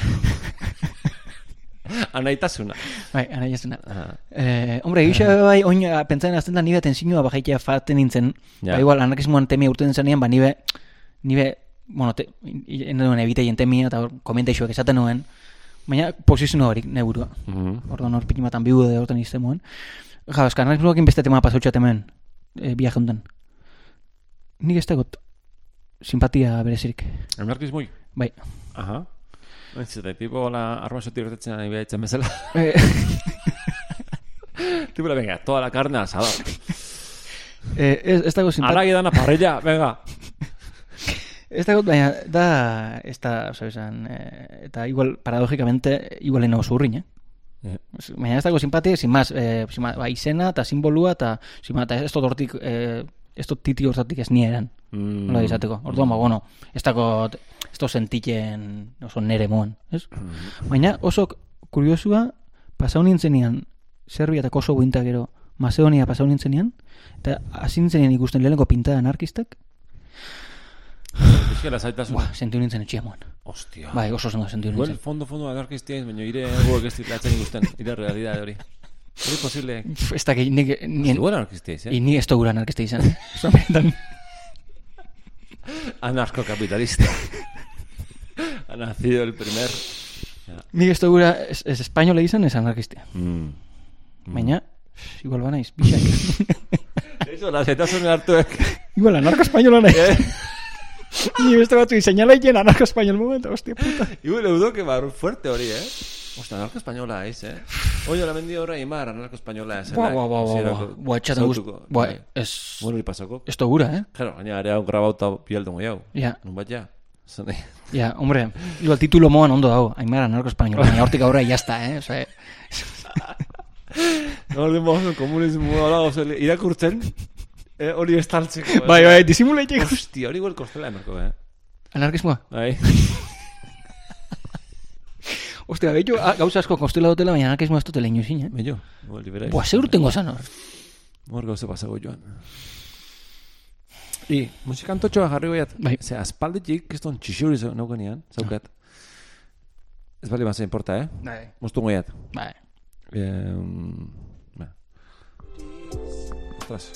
Anaitasuna. Bai, ara jasuna. Ah. Eh, hombre, gisa bai, oin, ah, pentsatzen azten da nire tensioa bajaitea faten nintzen. Ja. Ba, igual, anarkismoan temi urten zenean, ba, nire, nire, bueno, te, ende duen ebiteien temia, eta hor, komenteixoak esaten nuen, baina posizio horik, neburua. Mhm. Orduan hor pikimatan bigu de horten izten muen. Ja, eska, anarkismoakin beste tema pasautxat hemen, e, biaje honetan. Nik ez dagot simpatia berezirik. Anarkismoi. Bai. Aha. Ez eta tipo la arma sotik gertatzen nahi behitzen bezala. Eh, tipo la venga, toda la carne al asador. eh, ez, ez dago simpatia. Ara dan a parrilla, venga. Ez dago, baina, da, ez da, oza, esan, eh, eta igual, paradójicamente, igual eno zurrin, eh? Ez- Baina ez dago simpatia, sin más, eh, sin más, ba, izena eta simbolua, eta, sin más, eta ez dut hortik, eh, ez dut titi hortatik ez nieran. Mm. Nola izateko. Orduan, ba, bueno, ez dago, ez dut sentitzen oso nere moan, ez? Baina oso kuriosua, pasau nintzenean, Serbia eta Kosovo inta gero, Macedonia pasau nintzenean, eta hasi nintzenean ikusten lehenko pintada anarkistak, Euskara zaitasuna. Buah, sentiu nintzen etxia moan. Hostia. Bai, oso oso ondo sentiu nintzen. fondo, fondo anarkistia baina ire egoek ez ditlatzen ikusten. Ire realidade hori. Hori posible. Ez dakit, nik, nien, ez, y eh? ni ez dugura anarkista izan. Oso benetan. Anarcocapitalista. ha nacido el primer... Ja. Nik ez dugura, ez, ez espainola izan, ez anarkistia. Mm. Baina, Igual banaiz, bixak. Eso, lasetasun hartuek. Igual anarko espainola nahi. Ni beste batu izeinala iten anarko espainol momento, hostia puta. Igual eudok bar fuerte hori, eh? Osta, anarko española aiz, eh? Oye, la mendi horra imar anarko española ez. Bua, bua, bua, bua, bua. Etxaten gust... Bua, ez... Bueno, li pasako. Ez gura, eh? Claro, gaina ere hau grabauta pieldo moi hau. Ja, Nun bat ja. Zene. ja, hombre, igual titulo moan ondo dago, aimara anarko espainola, baina hortik aurra jazta, eh? Osa, No, le mozo komunismo hola, oso, irakurtzen, eh, hori estaltzeko. eh. bai, bai, disimuleitek. Hostia, hori igual kostela emarko, eh? Anarkismoa? Bai. Ostia, behitu, gauza asko kostela dutela, baina anarkismoa ez dutela inuzin, eh? Bello, igual libera. Boa, ze urtengo zan hor. Mor gauze pasago joan. I, musikantotxoa jarri goiat. Bai. Ze, aspalditik, kiston txixuri zau- naukenean, zaukat. Ez bali basa importa, eh? Bai. Moztu goiat. Bai. Eh, ba. Ostras.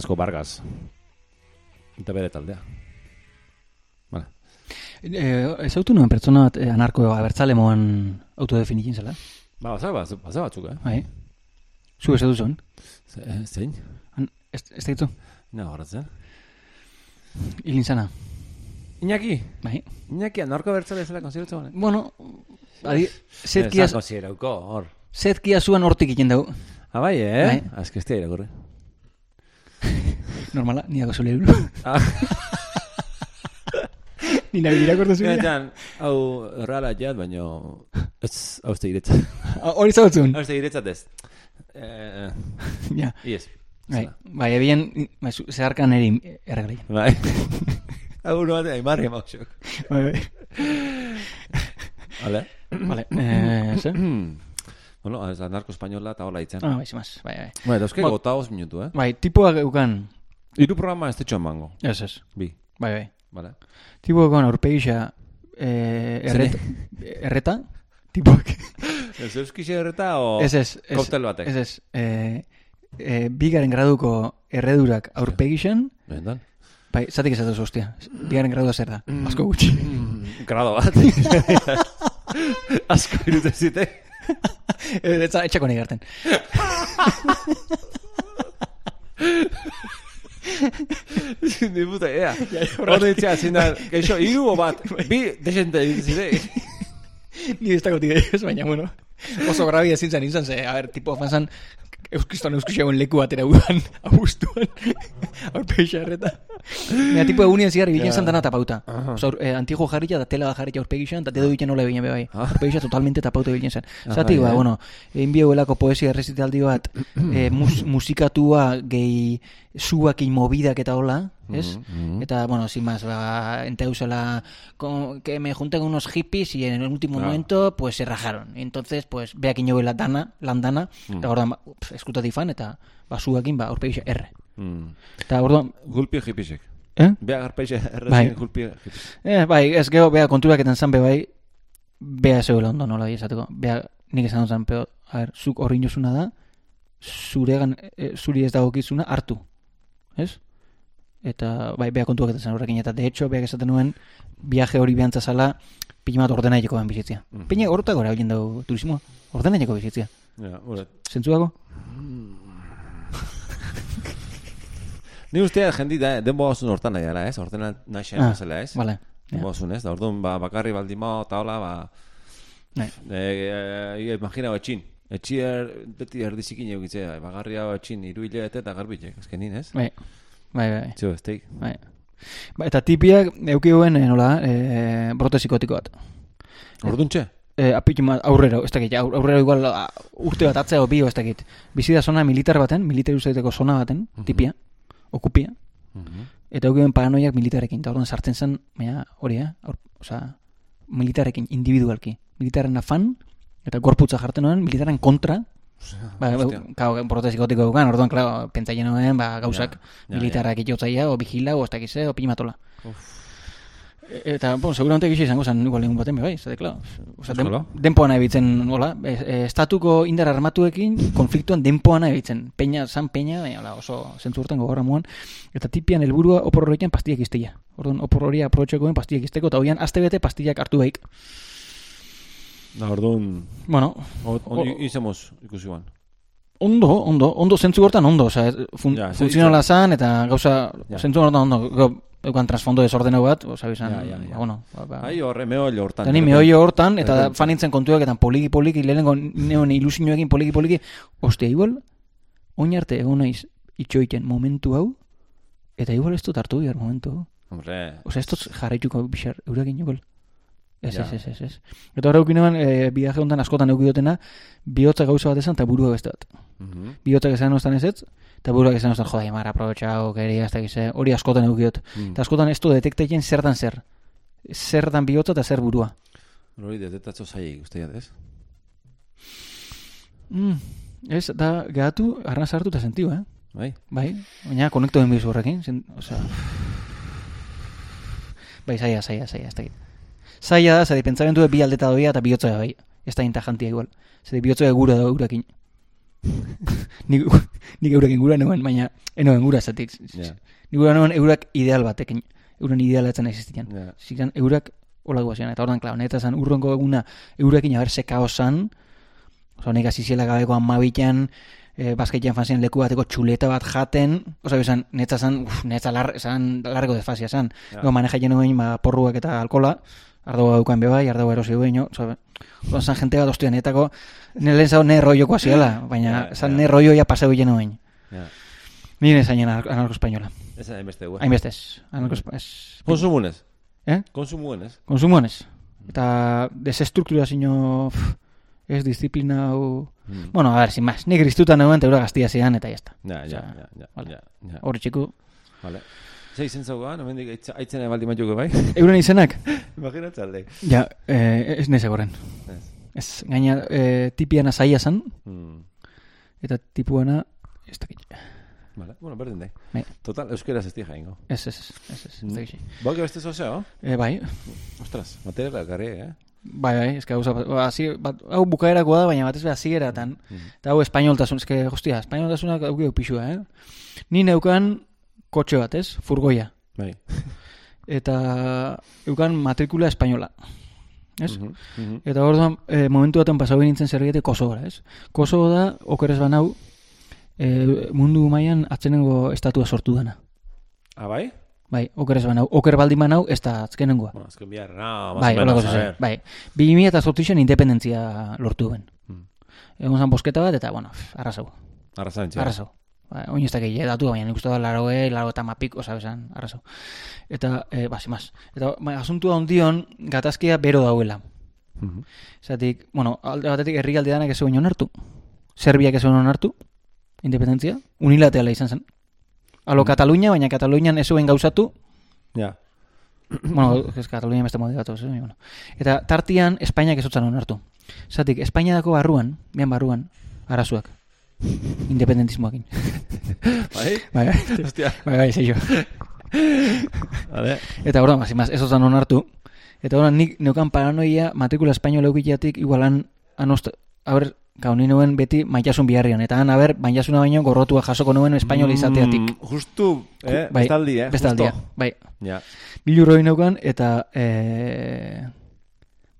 Asko Vargas. Eta bere taldea. Vale. Eh, ez autu nuen pertsona bat eh, anarko abertzale moan autodefinitzen zela. Ba, baza, baza, baza batzuk, eh? Bai. Zu ez duzun. Eh, zein? Ez, ez da ditu? Na, horatzen. Hilin zana. Iñaki? Bai. Iñaki, anarko bertzale zela konsideratu bane? Bueno, adi, zetkia, Ez konsiderauko, hor. zetkia zuan hortik dugu. Ah, bai, eh? Bai. Azke ez dira irakurri. Normala, ni dago zule libro. Ah, Ni nahi irakortu zuen. Hau errala jat, baino... Ez, hau ez da iretzat. Hori zautzun. Hau ez da iretzat ez. Eh, Ja. ies. Bai, bai, ebien, bai, zeharkan eri erregleien. Bai. Hau bat, aimarri emausok. Bai, bai. Vale. Vale, eh, ze? bueno, ez anarko espainola eta hola itzen. Ah, bai, bai, bai. Bai, dauzke gota hoz minutu, eh? Bai, tipoak eukan, Iru programa ez tetxo emango. ez ez, Bi, bai, bai. vale? Tipoak eukan aurpegisa, eh, erreta, erreta, tipoak, Ez euskixe erreta o... ez ez, ez, Koktel batek. ez ez, eh, eh, bigaren graduko erredurak aurpegisen, Benetan? bai, zatik ez dut hostia, bigaren gradua zer da, asko gutxi. Mm, grado bat. Asko irute zite. Etxako nahi garten. Ni puta ea. Hori itxea, zindan, geixo, iru bat, bi desente zite. Ni ez dago tide ez, baina, bueno, oso grabia ezin zen izan, ze, a ber, tipo, fanzan, euskiston euskixeagoen leku batera udan, abustuan, aurpeixa erreta. Mira, tipo egunien zigar ibilen Ja. zan dana tapauta. Aha. Osa, eh, antijo jarrilla da tela jarrilla aurpegi xan, eta dedo egiten nola egin bai. Ah. Aurpegi xan totalmente tapauta ibilen zen. Ah, Zati, bai, ba, bueno, egin bioelako poesia errezitaldi bat, eh, mus, musikatua gehi zuak movidak eta hola, ez? Mhm. Eta, bueno, sin más, ba, enteusela, con, que me junté con unos hippies y en el último Ah. momento, pues, se rajaron. Entonces, pues, beak inobela dana, landana, Mm. eta orduan, ba, pf, eskutati fan, eta, ba, zuakin, ba, aurpegi xan, erre. Mm. Eta, orduan, Gulpi hipisek. eh? Bea garpeixe Bai. gulpi hipisek. Eh, bai, ez gero, bea konturaketan zan be bai, bea zeuela ondo nola bai esateko. Bea, nik esan zan, pero, a ver, zuk horri da, zuregan, e, zuri ez dagokizuna hartu. Ez? Eta, bai, bea konturaketan zan horrekin, eta de hecho, beak esaten nuen, viaje hori behantza zala, pila bat ordenaileko ben bizitzia. Mhm. Pina horretak gora egin dugu turismoa, ordenaileko bizitzia. Ja. Zentzuago? Ni uste jendi da, denbo osun hortan nahi dela, ez? Hortan nahi xean Ah, bezala, ez? Vale. Denbo osun, ez? Da orduan, ba, bakarri baldima eta hola, ba... Bai. E, e, imagina etxin. Etxier, beti erdizikin egitzea, bagarri hau etxin, iru hilabete eta garbitek, azkenin, ez? Bai, bai, bai. Txo, ez teik. bai. Ba, eta tipiak eukioen, eh, nola, eh, brote psikotiko bat. Orduan txe? eh, apikima aurrero, ez dakit, aur- aurrero igual a, urte bat atzea bio, ez dakit. Bizi da zona militar baten, militar uzaiteko zona baten, Mhm. tipia, okupia, Mhm. eta eukien paranoiak militarekin, eta orduan sartzen zen, baina hori, eh? Aur, osea, militarekin, individualki. Militaren afan, eta gorputza jartzen nuen, militaren kontra, ba, kau, protezikotiko dukan, orduan, klaro, pentsaien nuen, ba, gauzak, Ja, ja, militarak itotzaia, o vigila, o eh, o pinimatola. E- Eta, bon, seguramente gixi izango zen, igual egun baten, bai, zate, klaro. Osa, den, Euskalo. denpoan ebitzen, hola, e, e, estatuko indar armatuekin, konfliktuan denpoan ebitzen. Peña, san peña, baina, hola, oso zentzu urten gogorra muan, eta tipian helburua opor horrekin pastillak izteia. Orduan, opor hori aprobetxekoen pastillak izteko, eta hoian, aste bete pastillak hartu behik. Da, orduan, Bueno, izemos ikusi guan. ondo, ondo, ondo, zentzu hortan ondo, oza, fun, Ja, funtzionala zan, eta gauza, Ja. zentzu hortan ondo, gero, eukan trasfondo desordeno bat, oza, bizan, Ja, ja, ja. ba, bueno, ba, ba, Ai, horre, meollo hortan. Eta ni mehoio hortan, eta Errenta. fanintzen kontuak, eta poliki poliki, lehenengo neon ilusioekin poliki poliki, ostia, igual, oin arte egon naiz itxoiten momentu hau, eta igual ez dut hartu behar momentu hau. Hombre, Osea, ez dut jarraituko bixar, eurakin igual. Ez, Ja. ez, ez, ez, ez. Eta hori eukin eban, e, bidaje honetan askotan eukidotena, bihotza gauza bat esan, eta burua beste bat. mhm. Bihotzak esan ostan ez ez, eta buruak esan ostan, joda, imar, aprobetxau, keria, ez dakiz, eh, hori askotan eukidot. Mm. Eta askotan ez du detekteien zertan zer. Zertan bihotza eta zer burua. Hori detetatzo zailik, uste ez? Mm, ez, da, gehatu, arna sartu eta sentiu, eh? Bai? Bai, baina konekto den bizu horrekin, zen, osea... Bai, zaila, zaila, zaila, ez dakit. Zaila da, zari pentsamentu bi aldeta doia eta bihotza bai. Ez da intajantia igual. Zari bihotza gura da eurakin. nik, nik eurakin gura neuen, baina enoen gura zatik. Ja. Nik gura neuen eurak ideal batekin. Euren idealatzen existian. Ja. Zikan eurak hola guazian. Eta ordan, klar, neta zan urrongo eguna eurakin haber ze kaos zan. Osa, nik aziziela gabeko amabitan, e, bazkaitean fanzien leku bateko txuleta bat jaten, osa, bezan, netza zan, uf, netza lar, zan, largo desfazia zan. Ja. Go, maneja jenuen, ba, porruak eta alkola, ardoa daukan bebai, ardoa erosi dueño, osa, osa, zan jente bat ostia netako, ne lehen zau ne rolloko aziela, baina Ja, zan ja. ne rollo ja paseu jenuen. Ja. Nire zainen anarko espainola. Ez da, hainbeste gu. Hainbeste ez, anarko espainola. Konsumunez. Eh? Konsumunez. Konsumones. Eta desestrukturazio, pff, ez disiplina hau... Mm. Bueno, a ver, sin más. Nik griztuta neuen, eta eura gaztia zean, eta jazta. Ja, ja, ja, ja, vale. ja, ja. Hor txiku. Vale. Zei izen zauga, nomendik aitz- aitzena baldi matuko bai? Euren izenak? Imaginatzalde. Ja, eh, ez neze goren. Ez. Ez, gaina, eh, tipiana zaila zan, Mm. eta tipuana, ez dakit. Vale, bueno, berdin dai. Bai. Total, euskeraz ez dija ingo. Ez, ez, ez, ez, ez, ez dakit. Bauke beste zozeo? Eh, bai, Ostras, materiala garri, eh? bai, bai, gauza, bat, ba, hasi- bat, hau bukaerakoa da, baina batez be hasieratan. Mm. Eta hau espainoltasun, eske, hostia, espainoltasunak hau gehu pixua, eh? Ni neukan kotxe bat, ez? Furgoia. Bai. Eta eukan matrikula espainola. Ez? Mhm, mhm. Eta orduan, e, momentu baten pasau nintzen zerbait Kosovora, ez? Kosovo da, okeres banau, e, mundu mailan atzenengo estatua sortu dana. Ah, bai? Bai, okeres banau. Oker baldin banau, ez da azkenengoa. Bueno, azken bihar, no, Bai, menos, zeze. ver. Bai, 2000 eta zortixen independentzia lortu ben. Mm. Egon zan bosketa bat, eta, bueno, pff, arrasau. Arrasantxe. Ba, oin ez dakit, datu, baina nik uste da laro e, laro eta mapik, oza, besan, arrazo. Eta, e, ba, más. Eta, ba, asuntua ondion, gatazkia bero dauela. Mhm. Zatik, bueno, alde batetik herrialde danak ez onartu. Serbiak ez zuen onartu, independentzia, unilaterala izan zen. Alo Katalunia, baina Katalunian ez zuen gauzatu, Ja. bueno, ez Katalunia beste modi gatoz, eh? bueno. Eta tartian Espainiak ez zutzen onartu. Zatik, Espainiako barruan, bian barruan, arazuak. Independentismoakin. Bai? bai, bai, Hostia. bai, bai, zeio. Vale. Eta orduan, hasi maz, ez osan onartu. Eta orduan, nik neukan paranoia matrikula espainol eukitiatik igualan anost, haber, gau ni nuen beti maitasun biharrian. Eta han, haber, maitasuna baino gorrotua jasoko nuen espainol izateatik. Mm, justu, eh? Bai, bestaldi, eh? Bestaldia, Justo. bai. Ja. Bilurro egin neukan, eta... E...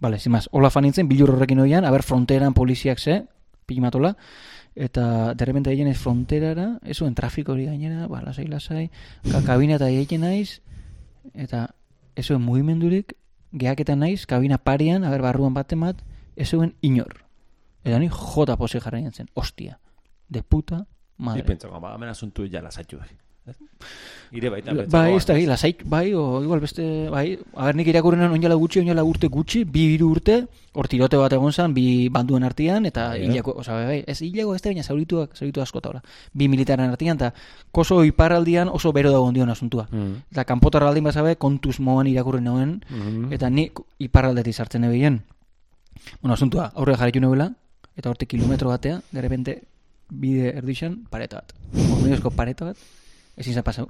Bale, zimaz, hola fanintzen, bilurro horrekin oian, haber, fronteran poliziak ze, pilimatola, eta derrepente egin ez fronterara, ez zuen trafiko hori gainera, ba, lasai, lasai, ka, kabina eta egin naiz, eta ez zuen mugimendurik, gehaketan naiz, kabina parian, haber, barruan bat, ez zuen inor. Eta ni jota pose jarra zen, ostia, de puta Ni madre. pentsako, ba, hemen asuntu ja lasaitu. Ire baita. Bai, ez da, lasaik, bai, o igual beste, bai, a ber, nik irakurrenan onjala gutxi, onjala urte gutxi, bi hiru urte, hor tirote bat egon zan, bi banduen artean, eta Bai, hileko, oza, bai, bai, ez hileko ez da, baina zaurituak, zauritu asko taula, bi militaren artean, eta koso iparraldian oso bero dago ondion asuntua. Mm. Eta kanpotarra aldin bazabe, kontuz moan irakurren nauen, Mhm. eta ni iparraldetik sartzen nebien. Bueno, asuntua, aurre jarritu nebela, eta hortik kilometro batea, de repente, bide erdixan, pareta bat. Hormigozko pareta bat, ezin zan pasau.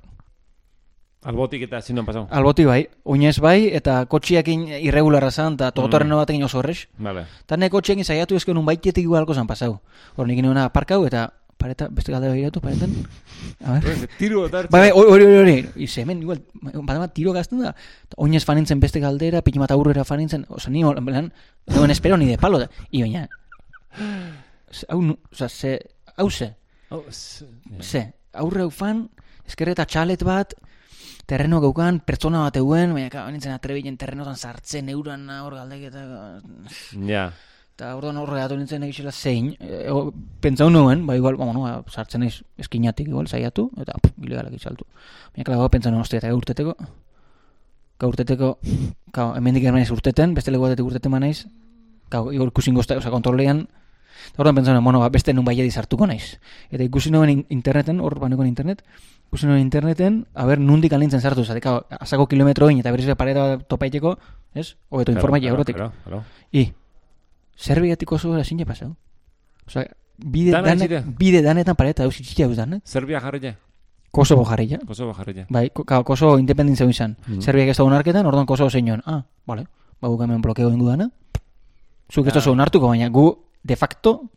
Albotik eta ezin pasau. Alboti bai, oinez bai, eta kotxiakin irregularra zan, eta togotorren Mm. batekin oso horrez. Vale. Eta ne kotxiakin saiatu ezken un baitetik igualko zan pasau. Hor nik nuna parkau, eta pareta, beste galde behiratu, paretan. A ver. Tiro eta Bai, bai, hori, hori, hori. Ize, hemen, igual, bat tiro gazten da. Oinez fanintzen beste galdera, pikimat aurrera fanintzen, oza, ni, en plan, noen espero ni de palo. Da. I ze- hau, oza, ze, hau ze, Oh, s- ze, aurre hau fan, eskerreta txalet bat, terreno gaukan, pertsona bat euen, baina, ka, nintzen atrebilen terrenotan sartzen, euran hor galdeketa, Ja. eta orduan horre gatu nintzen egizela zein, e, o, pentsau nuen, ba igual, ba, bueno, ba, sartzen ez eskinatik igual saiatu, eta pff, ilegalak izaltu. Baina, klara, pentsau nuen, ostia, eta urteteko, gaurteteko, kau, hemendik ermaiz urteten, beste lego batetik urteten manaiz, kau, igual gozta, oza, kontrolean, eta orduan pentsau nuen, bueno, ba, beste nun baiedi sartuko naiz. Eta ikusi nuen in- interneten, hor baneko internet, ikusi nuen interneten, a ber, nundik alintzen sartu, zate, kau, asako kilometroin, eta berriz be pareta topaiteko, ez? Hobeto informaia Claro, eurotik. Claro, claro. I, Serbiatik oso ezin ja pasau. Osa, bide, Dana dane, itxite? bide danetan pareta hau zitxia eus dan, eh? Serbia jarri Kosovo jarri ja. Kosovo jarri Bai, ka- Kosovo independentzia izan. Mhm. Serbiak ez da unarketan, orduan Kosovo zein Ah, vale. Ba, guk hemen blokeo ingu dana. Zuk ez da unartuko, baina gu, de facto,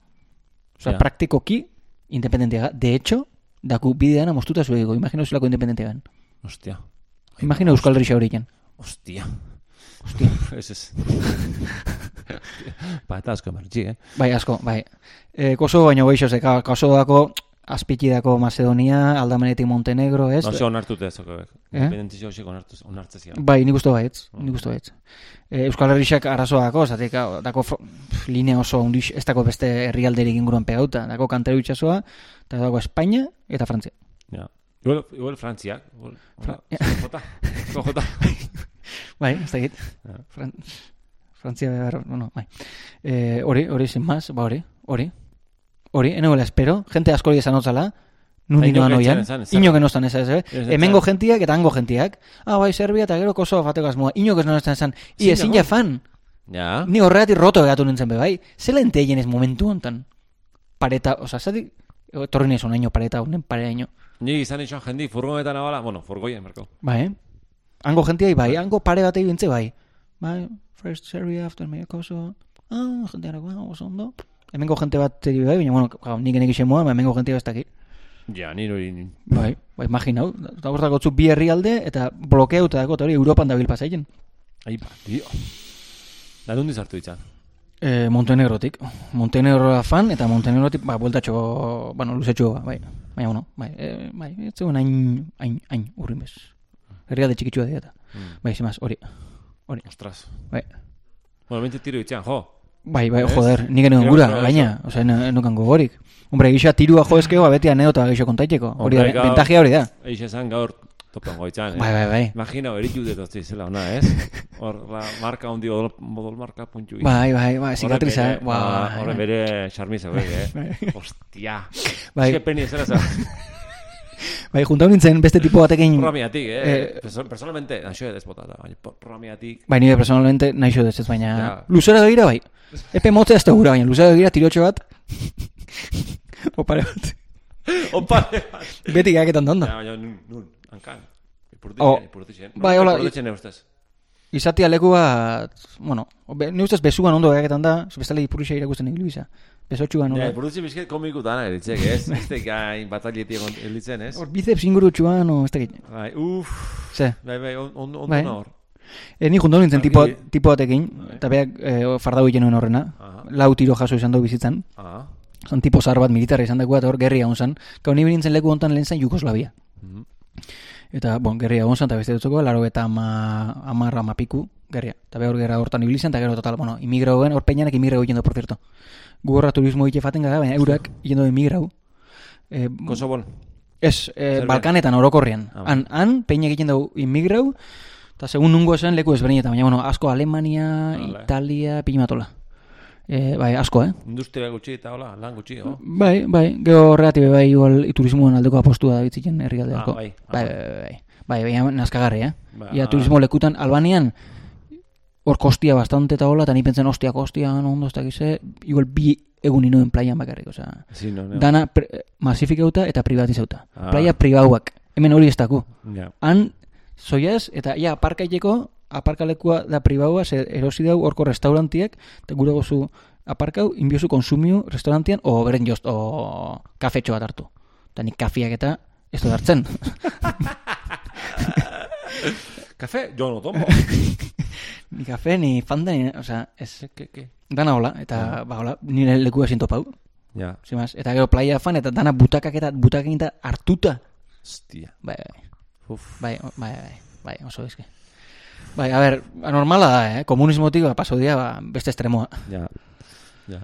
oza, Ja. praktikoki, independentia. De hecho, da gu bide dana mostuta zuego. Imagino zelako independentia gan. Hostia. Imagino Euskal Herria horiken. Hostia. Hostia. Ez ez. Ba, eta asko emertzi, eh? Bai, asko, bai. E, Kosovo baino goixo, ze, ka- Kosovako azpikidako Macedonia, aldamenetik Montenegro, ez? No se onartute ez. Eh? Independentizio hosik onartu, zian. Bai, nik uste baitz, nik uste baitz. E, Euskal Herrixak arazoako, zatik, hau, dako fro- pf, linea oso undix, ez dako beste herrialderik inguruan pegauta, dako kanteru itxasoa, eta dako Espainia eta Frantzia. Ja. Igual, igual Frantziak. Igual, Fra- Fra jota. Bai, ez dakit. Ja. Fran Frantzia bueno, bai. E, hori, hori, sin más, ba hori, hori. Hori, enoela espero, gente asko hori esan otzala, nundi Ba, noan inok oian, etzen esan, inok enostan ez ez, eh? Ez Hemengo etzen. gentiak eta hango gentiak, ah, bai, Serbia eta gero Kosovo fateko asmoa, inok ez nonestan esan, i, Zin ezin ja fan, Ja. Ni horregatik roto egatu nintzen be, bai? Zela enteien ez momentu hontan? Pareta, oza, zati... Torri nahi zonaino pareta, honen pareaino. Ni izan itxoan jendi furgonetan abala, bueno, furgoien, merko. Bai, eh? Hango gentiai bai, hango pare bat egin bintze bai. Bai, first Serbia, after medio Kosovo. Ah, jenteara, ah, oso ondo. Hemengo jente bat eri bai, baina, bueno, gau, nik enek isen moa, hemengo jentea ez dakit. Ja, niro. Bai, bai, imaginau. Eta hortako zu bi herrialde, eta blokeauta dago, eta hori Europan dabil pasaien. Ai, ba, tio. Da dundi sartu ditzan. E, Montenegrotik. Montenegroa fan, eta Montenegrotik, ba, bueltatxo, bueno, luzetxo, bai. Baina, bueno, bai, e, bai, ez zegoen hain, hain, hain, urrin bez. Herrialde txikitxua dira eta. Mm. Bai, zimaz, hori. Ostras. Bai. Bueno, mente tiro ditzan, jo. Bai, bai, Ez? joder, nik Gero, gura, gaina, osea, no, nokan gogorik. Hombre, gisa tirua jo ezkeo, beti anedota geixo kontaiteko. Hori da, ventajia hori da. Eixe esan gaur topan goitzan, eh? Bai, bai, bai. Imagina, eritu dut hostia izela ona, ez? Hor, la marka hondi, odol, modol marka puntxu. Bai, bai, bai, zicatriza, eh. Ba, Bai, horre bere xarmiza, bai, eh? Hostia. Bai. Eske peni ezera. Bai, juntau nintzen beste tipo batekin... Programiatik, eh? Eh, Perso- Personalmente, naixo ez botata, baina po- programiatik. Bai, nire personalmente naixo dez ez, baina... Ja. Luzera begira, bai. Epe motze ez da gura, baina luzera begira tirotxo bat... Opare bat. Opare! Beti gaketan dondo. Ja, baina nun, nun, hankan. Oh. Ipurtixen, ipurtixen. Bai, hola, Ipurtixen eustez. Izatia leku bat... Bueno, be, ni ustez besuan ondo gaketan da, bestale ipurixa irakusten egin bisa. Besotxuan, Ja, hola. ipurtixen bizket komikutan eritzek, ez? Ez tek gain batalietik elitzen, ez? Hor biceps ingurutxuan, o, ez dakit. Bai, uff. Ze. Bai, bai, on- on- ondo Bai. nahor. E, ni junto nintzen tipo, tipo batekin, Bai. eta beak e, fardau genuen horrena. Aha. Lau tiro jaso izan du bizitzan. Ah. Zan tipo zar bat militarra izan dagoa, eta hor gerria hon zan. Gau ni nintzen leku hontan lehen zen Jugoslavia. Mhm. Eta, bon, gerria hon zan, eta beste dutzeko, laro eta ama, amarra amapiku, gerria. Eta behor gerra hortan ibilizan, eta gero total, bueno, imigrauen, hor peñanek imigrau yendo, por cierto. Gu horra turismo ite faten gara, baina eurak yendo imigrau. E, Kosovon. Ez, e. Balkanetan orokorrian. Ah, Han, han, peina egiten dugu imigrau, eta segun nungo esan leku ezberdinetan, baina, bueno, asko Alemania, Hala. Italia, pinimatola. E, bai, asko, eh? Industria gutxi eta hola, lan gutxi, oh. Bai, bai, gero horregatibe bai igual turismoan aldeko apostua da bitziken herrialdeako. Ah, bai. bai, bai, bai, bai, bai, baina nazkagarri, eh? Ba, Ia turismo lekutan, Albanian, hor kostia bastante eta hola, eta ni pentsen ostia kostia, ondo ez dakize, igual bi egun inoen plaian bakarrik, osea. Sí, no, no. Dana masifikauta eta privatizauta. Ah. Playa pribauak, hemen hori ez daku. Ja. Han, zoiaz, eta ja, aparkaiteko, aparkalekua da pribaua, ze erosi dau horko restaurantiek, eta gure gozu aparkau, inbiozu konsumiu restaurantian, o beren jost, o kafetxo bat hartu. Eta nik kafiak eta ez dut hartzen. Kafe, yo no tomo. ni kafe, ni fanta, ni, osea, ez, ¿Qué, qué? dana hola, eta, ba, hola, nire leku ezin topau, Ja. zimaz, eta gero playa fan, eta dana butakak eta butakak eta hartuta, Hostia. bai, bai, Uf. bai, bai, bai, bai, oso eske. Bai, a ber, normala da, eh? komunismotik, ba, paso dia, ba, beste estremoa. Ja. Ja.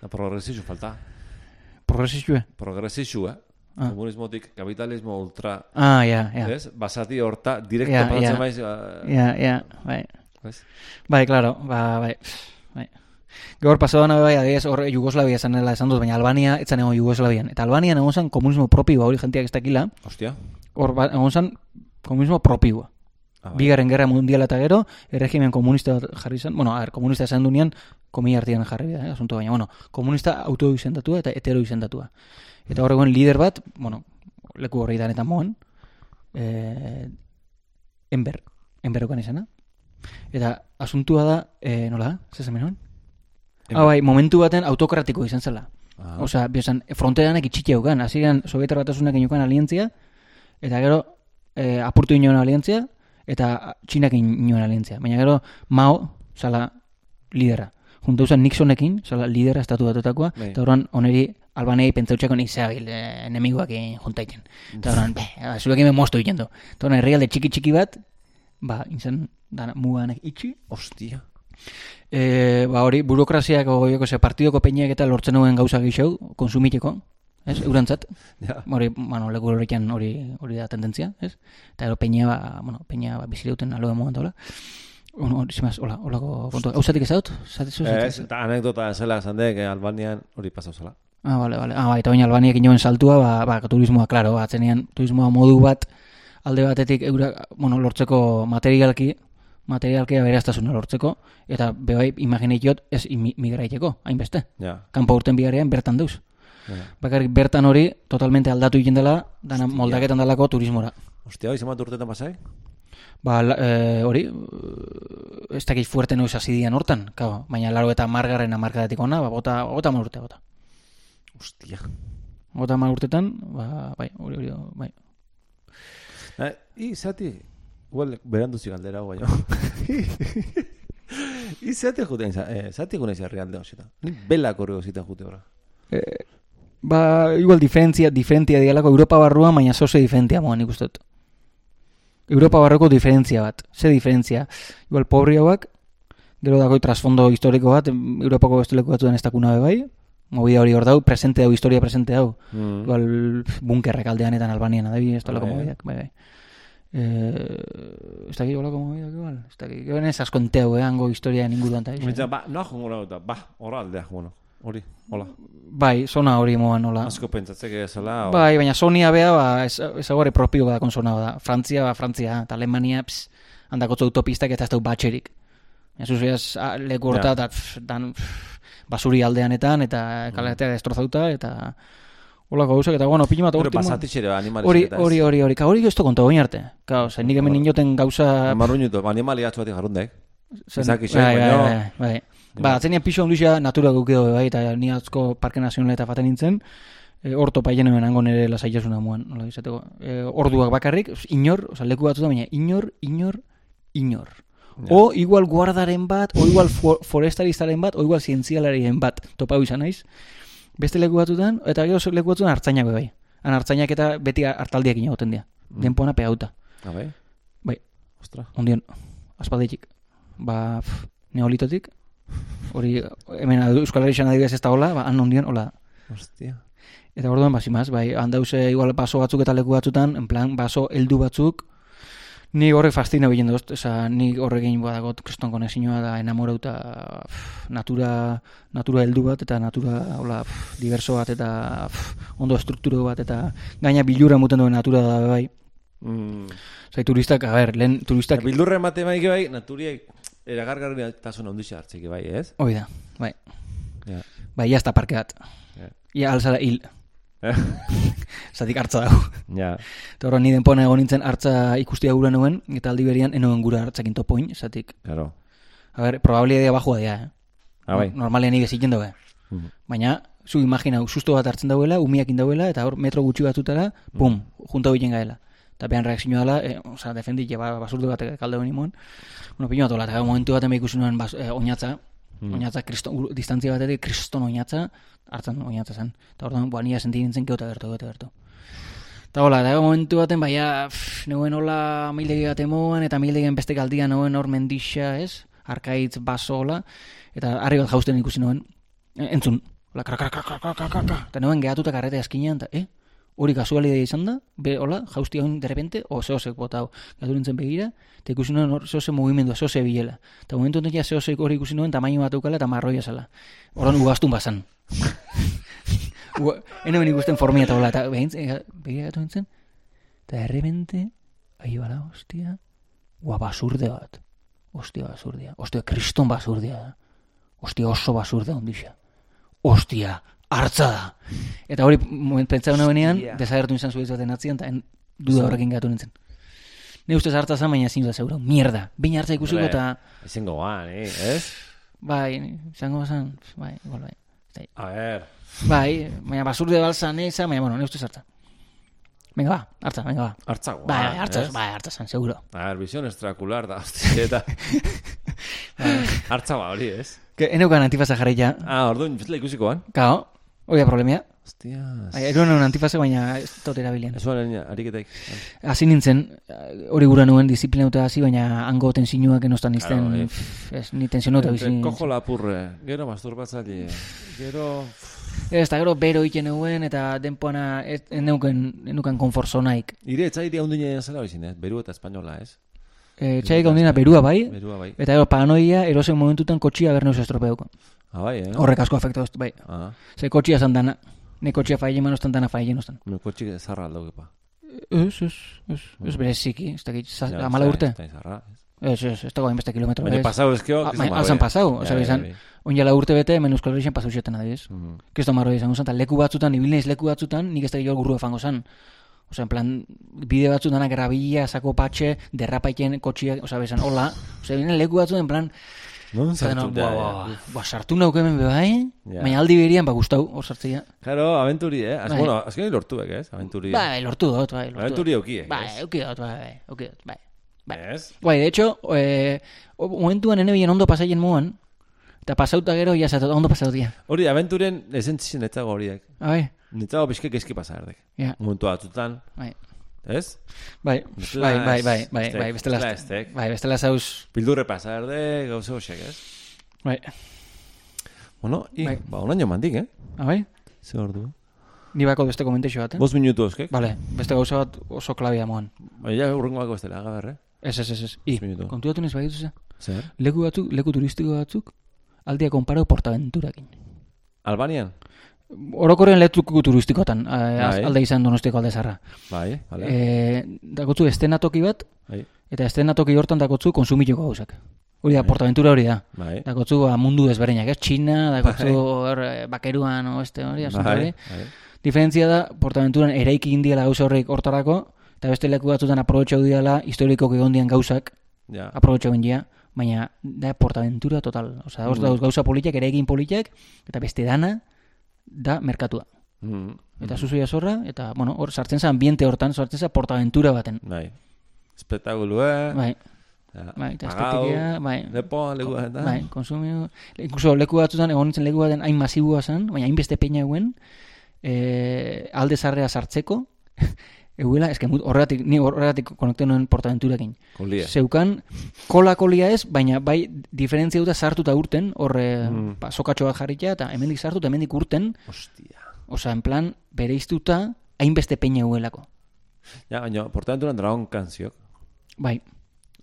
Da progresixu falta. Progresizue. Progresixu, eh? Ah. Komunismotik kapitalismo ultra, Ah, ja, ja. ez? Basati horta, direkto Ja, pasatzen ja. maiz, ba, Ja, ja, bai. ez? Bai, claro, ba, bai. bai. Gaur pasado dana bai, adibidez, hor Jugoslavia esan dela esan dut, baina Albania etzan egon Jugoslavian. Eta Albanian egon zen komunismo propioa hori jentiak ez dakila, Hostia. hor ba, egon zen komunismo propioa. Ah, bai. Bigarren gerra mundiala eta gero, erregimen komunista jarri zen, bueno, a ver, komunista esan dunean, komi artian jarri da, eh, asunto baina, bueno, komunista auto izendatua eta hetero izendatua. Eta hor egon lider bat, bueno, leku horri dan eta moan, eh, enber, enberokan izana. Eta asuntua da, eh, nola, zezen menuen? Ah, bai, momentu baten autokratiko izan zela. Ah. Osea, biosan, fronteranek itxitxe eukan, hasieran Sovietar batasunak inokan alientzia, eta gero eh, apurtu inoen alientzia, eta Txinak inoen alientzia. Baina gero Mao, zala lidera. Junta usan Nixonekin, zala lidera estatu batutakoa, Bai. eta horren oneri albanei pentsautxako nik zehabil eh, enemigoak juntaiten. Eta horren, be, zuek hemen moztu egiten du. Eta horren herrialde txiki-txiki bat, ba, izan, dana, muganek itxi, Hostia. E, ba hori, burokraziak oioko ze partidoko peinak eta lortzen duen gauza gixau, konsumiteko, ez, eurantzat. Ja. Hori, bueno, leku horretan hori, hori da tendentzia, ez? Eta gero peina, ba, bueno, peina ba, bizileuten alo momentu, Bueno, hori, zimaz, hola, holako kontu. Hau zatik ez dut? Ez, eta anekdota zela esan dek, eh, Albanian hori pasau zela. Ah, vale, vale. Ah, bai, eta baina Albaniak inoen saltua, ba, ba, turismoa, klaro, ba, atzenean turismoa modu bat, alde batetik, eura, bueno, lortzeko materialki, materialki aberastasuna lortzeko, eta bebai, imagineiot, ez migraiteko, hainbeste. Ja. Kanpo urten bigarrean bertan deuz. ja. Bakarrik bertan hori totalmente aldatu egiten dela, dana moldaketan dalako turismora. Hostia, hoi zemat urtetan pasai? Ba, la, e, hori, eh, ez dakit fuerte noiz hasi dian hortan, kao, baina laro eta margarren amarkadatik ona, ba, bota, bota urte, bota. Hostia. Bota mar urtetan, ba, bai, hori, hori, bai. Eh, I, zati, igual beranduzi galdera hau baino. I, zati juten, eh, zati gune zerri alde hosita. Ni bela korrego zita jute ora. Ba, igual diferentzia, diferentzia dialako Europa barruan, baina zoze diferentzia moan ikustot. Europa barruko diferentzia bat. Ze diferentzia? Igual pobri hauak, Gero dako trasfondo historiko bat, Europako beste leku batzuetan ez dakuna bai. Movida hori hor dau, presente hau, historia presente hau. Mm. Igual bunkerrek aldeanetan Albanian adabi, ez talako Bai, bai. movidak, bai, bai. Eh, ez dakit olako movidak igual, ez dakit. Gero ez asko enteu, eh, hango historiaren inguruan ta. Ba, noa jongo nago eta, ba, horra aldea, bueno, hori, hola. Bai, zona hori moan, hola. Asko pentsatzeke ezala, o... Bai, baina Sonia bea, ba, ez, ezagore propio da konsona da. Frantzia, ba, Frantzia, eta Alemania, ps, handakotzo autopistak eta ez dau batxerik. Ez uziaz, leku horta, Ja. dan, pff, basuri aldeanetan, eta kaletea destrozauta, eta holako gauzak, eta bueno, pilo bat Pero pasatitxere, animali Hori, hori, hori, hori, ka hori ez konta oin arte. Ka, ose, nik hemen inoten gauza... Marruñuto, animali atxuatik jarrundek. ezak ixek, bai, bai, baino- bai, bai. Ba, atzenian pixo onduzia natura gukido, bai, eta ni atzko parke nazionale eta faten nintzen, e, orto paien hemen hango nire lasaitasuna muan, nola izateko. E, orduak bakarrik, inor, oza, leku batzuta, baina inor, inor, inor. Ja. O igual guardaren bat, o igual fo forestaristaren bat, o igual zientzialarien bat, topau izan naiz. Beste leku batzutan, eta gero leku batzutan hartzainak be bai. Han hartzainak eta beti hartaldiak inagoten dira. Mm. Denpona pegauta. Ah, bai? Bai. Ostra. Ondion, aspalditik. Ba, pff, neolitotik. Hori, hemen Euskal Herrian adibidez ez da hola, ba, han hola. Ostia. Eta orduan, basimaz, bai, handause igual baso batzuk eta leku batzutan, en plan, baso heldu batzuk, ni horrek fastina bilen dozt, oza, ni horrekin badagot kriston konexioa da enamorauta pff, natura, natura heldu bat, eta natura, hola, pff, diverso bat, eta pff, ondo estrukturo bat, eta gaina bilura muten duen natura da, bai. Mm. Zai turistak, a ber, lehen turistak, Bildurre emate bai, naturiek eragargarri tasun handixe hartzeki bai, ez? hoi da, bai. Ja. Bai, jazta parke bat. Ja. Ia alzara hil, Eh? zatik hartza dago. Ja. Eta horren niden pona egon nintzen hartza ikustia gura nuen, eta aldi berian enoen gura hartzakin topoin, zatik. Claro. A ber, probabilidadea bajua dira, eh? Ah, bai. Normalean nire ziken daue. Mm. Baina, zu imaginau, susto bat hartzen dauela, umiakin dauela, eta hor metro gutxi batzutara, pum, junta bilen gaela eta behan reakzioa dela, eh, e, oza, defendite, ba, basurdu batek eh, kalde honi moen, bueno, pinoa tola, eta momentu batean ikusi nuen bas, e, oinatza, mm. oinatza, kriston, distantzia batetik kriston oinatza, hartzen oinatza zen, eta orduan, ba, nira sentitzen geota berto, geota berto. Eta hola, eta momentu baten, baina, neuen hola mildegi bat emoan, eta mildegien beste galdia neuen hor mendixa, ez? Arkaitz baso hola, eta harri bat jausten ikusi noen, e, entzun, hola, kra, kra, kra, kra, kra, kra, kra, eta neuen gehatuta karrete eh? Hori kasualidea izan da, be, hola, jausti hon derrepente, o zehosek botau. Gatu nintzen begira, eta ikusi nuen hor zehose mugimendua, zehose bilela. Eta momentu honetan ja zehosek hori ikusi nuen, tamaino bat eukala eta marroia zela. Horan ugaztun bazan. Ua- Ene ben ikusten formia eta hola, eta begira gatu nintzen, eta derrepente, ahi bala, hostia, ua basurde bat. Ostia basurdia. Ostia, kriston basurdia da. Ostia, oso basurde ondixa. Ostia, hartza da. Eta hori, moment, pentsa benean, Hostia. desagertu izan zuez baten atzian, eta duda horrekin gatu nintzen. Ne ustez hartza zan, baina ezin da seguro. Mierda. Bina hartza ikusiko eta... Ezengo guan, eh, ez? Bai, izango zan, bai, igual bai. A ver. Bai, baina basurde balsa neza, baina, bueno, ne ustez hartza. Venga, ba, hartza, venga, ba. Hartza guan, Bai, hartza, bai, hartza zan, seguro. A ver, visión extracular da, hostia, eta... Hartza ba hori, ez? Eneukan antifasa jarri ja. Ah, orduan, bezala ikusikoan. Kao, hori da problemia. Hostias. Bai, Eruan nuen antifase, baina ez dut erabilian. Ez zuen ariketek. Hasi nintzen, eh, hori gura nuen disiplinauta hasi, baina hango tensinuak enostan izten, Claro, eh. ez, ni tensionauta bizi. Entre Kojo lapurre, gero masturbatzaile, gero... Ez, eta gero bero iten nuen, eta denpoana ez neuken, neuken konfort zonaik. Ire etzairi haundine zela bizin, ez? Beru eta espainola, ez? E, txaik ondina berua bai, Berua bai. eta gero paranoia erosen momentutan kotxia berneuz estropeuko. Ah, bai, eh? Horrek asko afektu dut, bai. Ah, Ze kotxia zan dana. Ne kotxia faile manostan dana faile nostan. me kotxik zarra aldaukepa. Ez, ez, ez, ez bereziki, ez dakit, za- Ja, amala ez da- urte. ez da izarra, ez? Ez, ez, ez dago hainbeste kilometro. Baina pasau. Ah, bai, alzan pasau, osea, izan, Oinala urte bete, hemen Euskal Herrian pasau xetan adibidez. Mm. Kristo marroi izango zen, eta leku batzutan, ibil naiz leku batzutan, nik ez da gero gurrua fango zen. Osea, en plan, bide batzutan grabila, sako patxe, derrapaiten kotxiak, osea, bezan, hola. Osea, bine leku batzutan, en plan, Non sartu ba, da, ba, ba, sartu nauk hemen be bai, Ja. baina aldi berian, ba, gustau, hor sartzea. Claro, aventuri, eh? Az, Bai. bueno, azken lortu bek, ez? Aventuri. Bai, lortu dut, bai, lortu Aventuri dut. eukiek, Bai, ez? euki dut, bai, bai, euki dut, bai. Bai, Ez? bai de hecho, eh, momentuan ene bien ondo pasaien muan, eta pasauta gero, ja, zato, ondo pasautia. Hori, aventuren esentzien netzago horiek. Bai, Netzago pixke gezki pasa erdek. ja, Momentu batzutan, bai. Ez? Bai, Bestela bai, bai, ez- bai, bai, estek, bai, bestela, bestela estek. bai, bestela zauz, Bildurre pasar de gauza hoxek, ez? bai, Bueno, i, Bai. ba, onaino mandik, eh? ah, bai, Ze ordu? ni bako beste komentexo bat, eh? Bost minutu euskek? Vale, beste gauza bat oso klabia moan. Bai, ja, urrengoako ez dela, gaber, eh? Ez, ez, ez, ez. I, kontuatu nez baditu ze? Zer? Leku batzuk, leku turistiko batzuk, aldia konparo portaventurakin. Albanian? Orokorren leku turistikotan, eh, Bai. alde izan donostiko alde zarra. Bai, vale. Eh, dakotzu estenatoki bat, Bai, eta estenatoki hortan dakotzu konsumitoko gauzak. Hori da, Bai. portaventura hori da. bai. Dakotzu ba, mundu desberdinak, ez? Txina, dakotzu hor, eh, bakeruan, o este hori, asunto hori. Bai, bai. Diferentzia da, portaventuran eraiki indiala gauza horrek hortarako, eta beste leku batzutan aprobetxau diala historikoki egondian gauzak, Ja. aprobetxau gendia, baina da portaventura total. Osa, mm. dauz gauza politiak, eraikin politiak, eta beste dana, da merkatua. Mm. Eta zuzuia zorra, eta, bueno, hor sartzen za ambiente hortan, sartzen za portaventura baten. Bai. Espektakulue. Bai, ja, bai, eta estetikia, bai. Lepo, leku eta. Bai, konsumio... Incluso leku batzutan, egon nintzen leku baten hain masibua zen, baina hainbeste peina eguen, e, alde zarrea sartzeko, Eguela, eske mut- horregatik, ni horregatik konekte nuen portaventurakin. Kolie. Zeukan, kola kolia ez, baina bai diferentzia duta sartuta urten, horre Mm. ba, sokatxo bat jarritea, eta hemendik sartu, eta hemendik urten, Ostia. osea, en plan, bereiztuta, hainbeste peina eguelako. Ja, baina, portanturan Dragon Kanziok. Bai,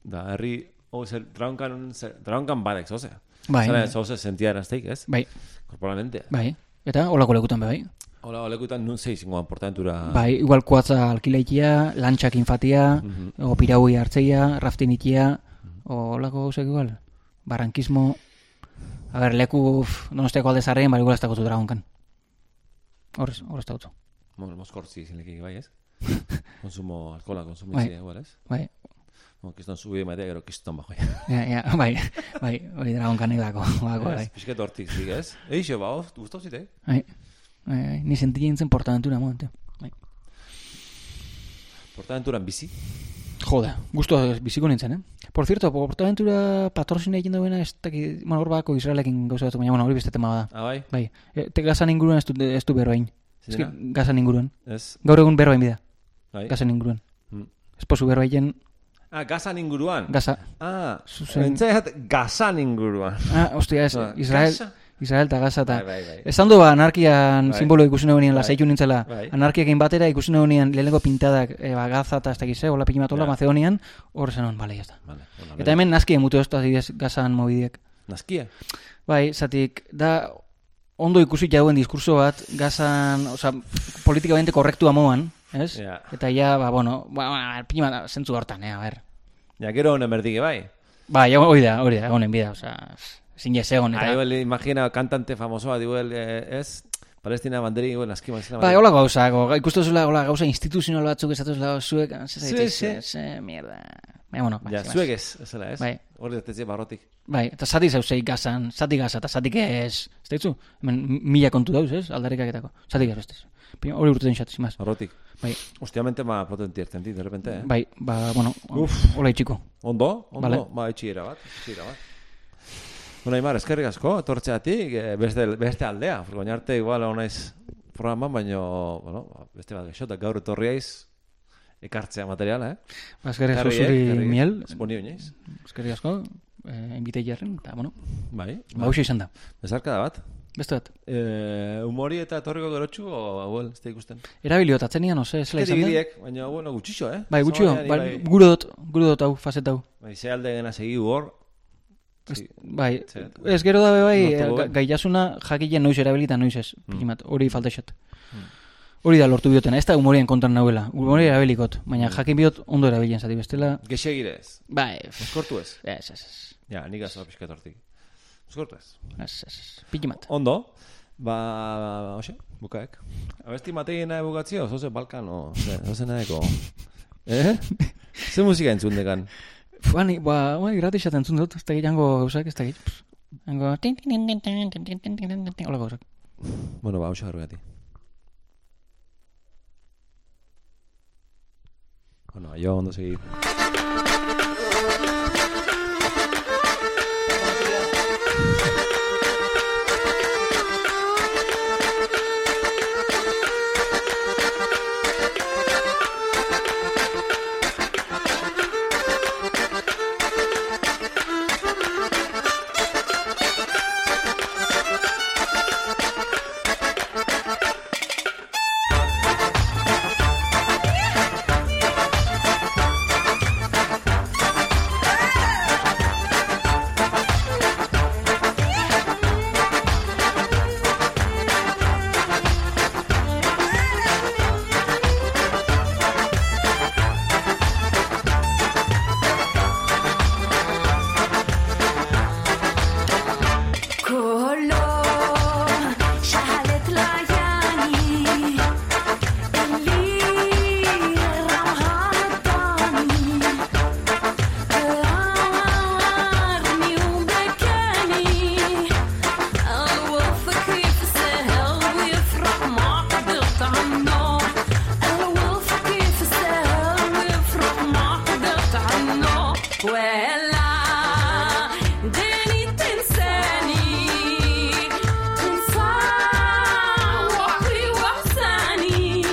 Da, herri, o, zer, Dragon Kan, Dragon Kan badek, zoze. bai, Zara, zoze sentiarazteik, ez? bai, Korporalmente. bai. Eta, holako lekutan be, bai. Hola, olekutan nun zeiz ingoan portantura. Bai, igual kuatza alkilaikia, lantxak infatia, Mhm. o piraui hartzeia, raftinikia, o holako gauzak igual. Barrankismo, a ber, leku uf, donostiako alde zarrean, bai, igual ez dagotu dragonkan. Horrez, horrez dagotu. Bueno, moskortzi zinekik bai, ez? Konsumo, alkola, konsumo Bai. igual, ez? Bai, Bueno, kiston zubi ematea, gero kiston bajo. ja, ja, bai, bai, hori dragonkan edako, bako, bai. Pisket hortik zik, ez? Eixo, ba, oz, guztau zite? Bai, bai, ni sentilla nintzen portaventura tio. Bai. Portaventuran bizi? Joda, gusto biziko nintzen, eh? Por cierto, portaventura patrozina egin duena, ez dakit, bueno, hor bako Israelekin gauza baina, bueno, hori beste tema bada. Ah, bai? Bai, e, te gazan inguruan ez du, ez du berroain. Ez Zina? gazan inguruan. Ez? Gaur egun berroain bida, Bai? gazan inguruan. Mm. Ez berroaien Ah, gazan inguruan? gaza. Ah, Zuzen. entzaiat gazan inguruan. Ah, ostia, ez, Ah, Israel, gaza? Israel eta gaza eta... Bai, bai, bai. Esan du ba, anarkian Bai. simbolo ikusi nuenean, Bai. lasaitu nintzela, Bai. anarkiakin batera ikusi nuenean lehenengo pintadak e, ba, gaza eta ez dakiz, eh, hola pikimatola, Ja. Macedonian, hor zenon, bale, jazta. Vale, Eta hemen naski emutu ez da adibidez gazan mobidiek. Naskia? Bai, zatik, da ondo ikusi jauen diskurso bat, gazan, oza, politikamente korrektua moan, ez? Ja. Eta ja, ba, bueno, ba, ba, pima, zentzu hortan, eh, a ber. Ja, gero honen berdike bai. Bai, hori da, hori da, egonen bida, oza, zin egon, Ah, eta... igual, imagina, kantante famosoa, igual, eh, ez? Palestina banderi, igual, naski mazina. Bai, hola gauza, go, ikustu zula, hola gauza instituzional batzuk esatu zula zuek, ze Zuek, ze, mierda. Bai, bueno, bai, Ja, zuek ez, ez dela, ez? Bai. Hori detetze barrotik. Bai, eta zati zauzei gazan, zati gaza, eta zatik ez, ez daitzu? Hemen mi- mila kontu dauz, ez? Aldarrikaketako. Zatik ez, bestez. Pima, Hori urteten xat, sin más. Barrotik. Bai, Hostiamente, ma, potenti erten dit, de repente, eh? bai, ba, bueno, Uf. hola itxiko. Ondo, ondo, Vale. ba, etxiera bat, etxiera bat. Bueno, Aimar, eskerrik asko, etortzeatik, eh, beste, beste aldea, baina arte igual honaiz programan, baino, bueno, beste bat gexo, gaur etorriaiz ekartzea materiala, eh? Ba, eskerrik asko eh, zuri miel, Esponi oinaiz. eskerrik asko, eh, inbitei jarren, eta, bueno, Bai, ba, izan da. bezarka da bat. Beste bat. Eh, humori eta etorriko gerotxu, o, hauel, ez da ikusten. Erabilio, tatzenian, ose, zela izan da? Baina, bueno, gutxixo, eh? Bai, gutxio, Zabalean, bai, gure dut, dut hau, fazet hau. Bai, ze alde gena segiu hor. Sí. Bai, ez gero dabe bai, Lortu gobe. ga- gaitasuna jakile noiz erabilita noiz ez, pikimat, hori falta esat. Mm. Hori da lortu biotena, ez da humorien kontan nauela, humori erabilikot, baina jakin biot ondo erabilen zati bestela, Gexegire ez. bai, Eskortu ez. ez, ez, ez, Ja, nik azoa pixkat hortik. Eskortu ez. ez, ez, ez, pikimat. Ondo, ba, hoxe, bukaek. Abesti mategin nahi bukatzio, zoze Balkano, ze, zoze nahiko. Eh? Ze musika entzun dekan? Fuani, ba, ba, irrati xaten entzun dut, ez da jango gauzak, ez da git, jango, tin, tin, tin, tin, tin, tin, tin, tin, tin, hola gauzak. Bueno, ba, hoxe garruati. Bueno, jo, ondo segi.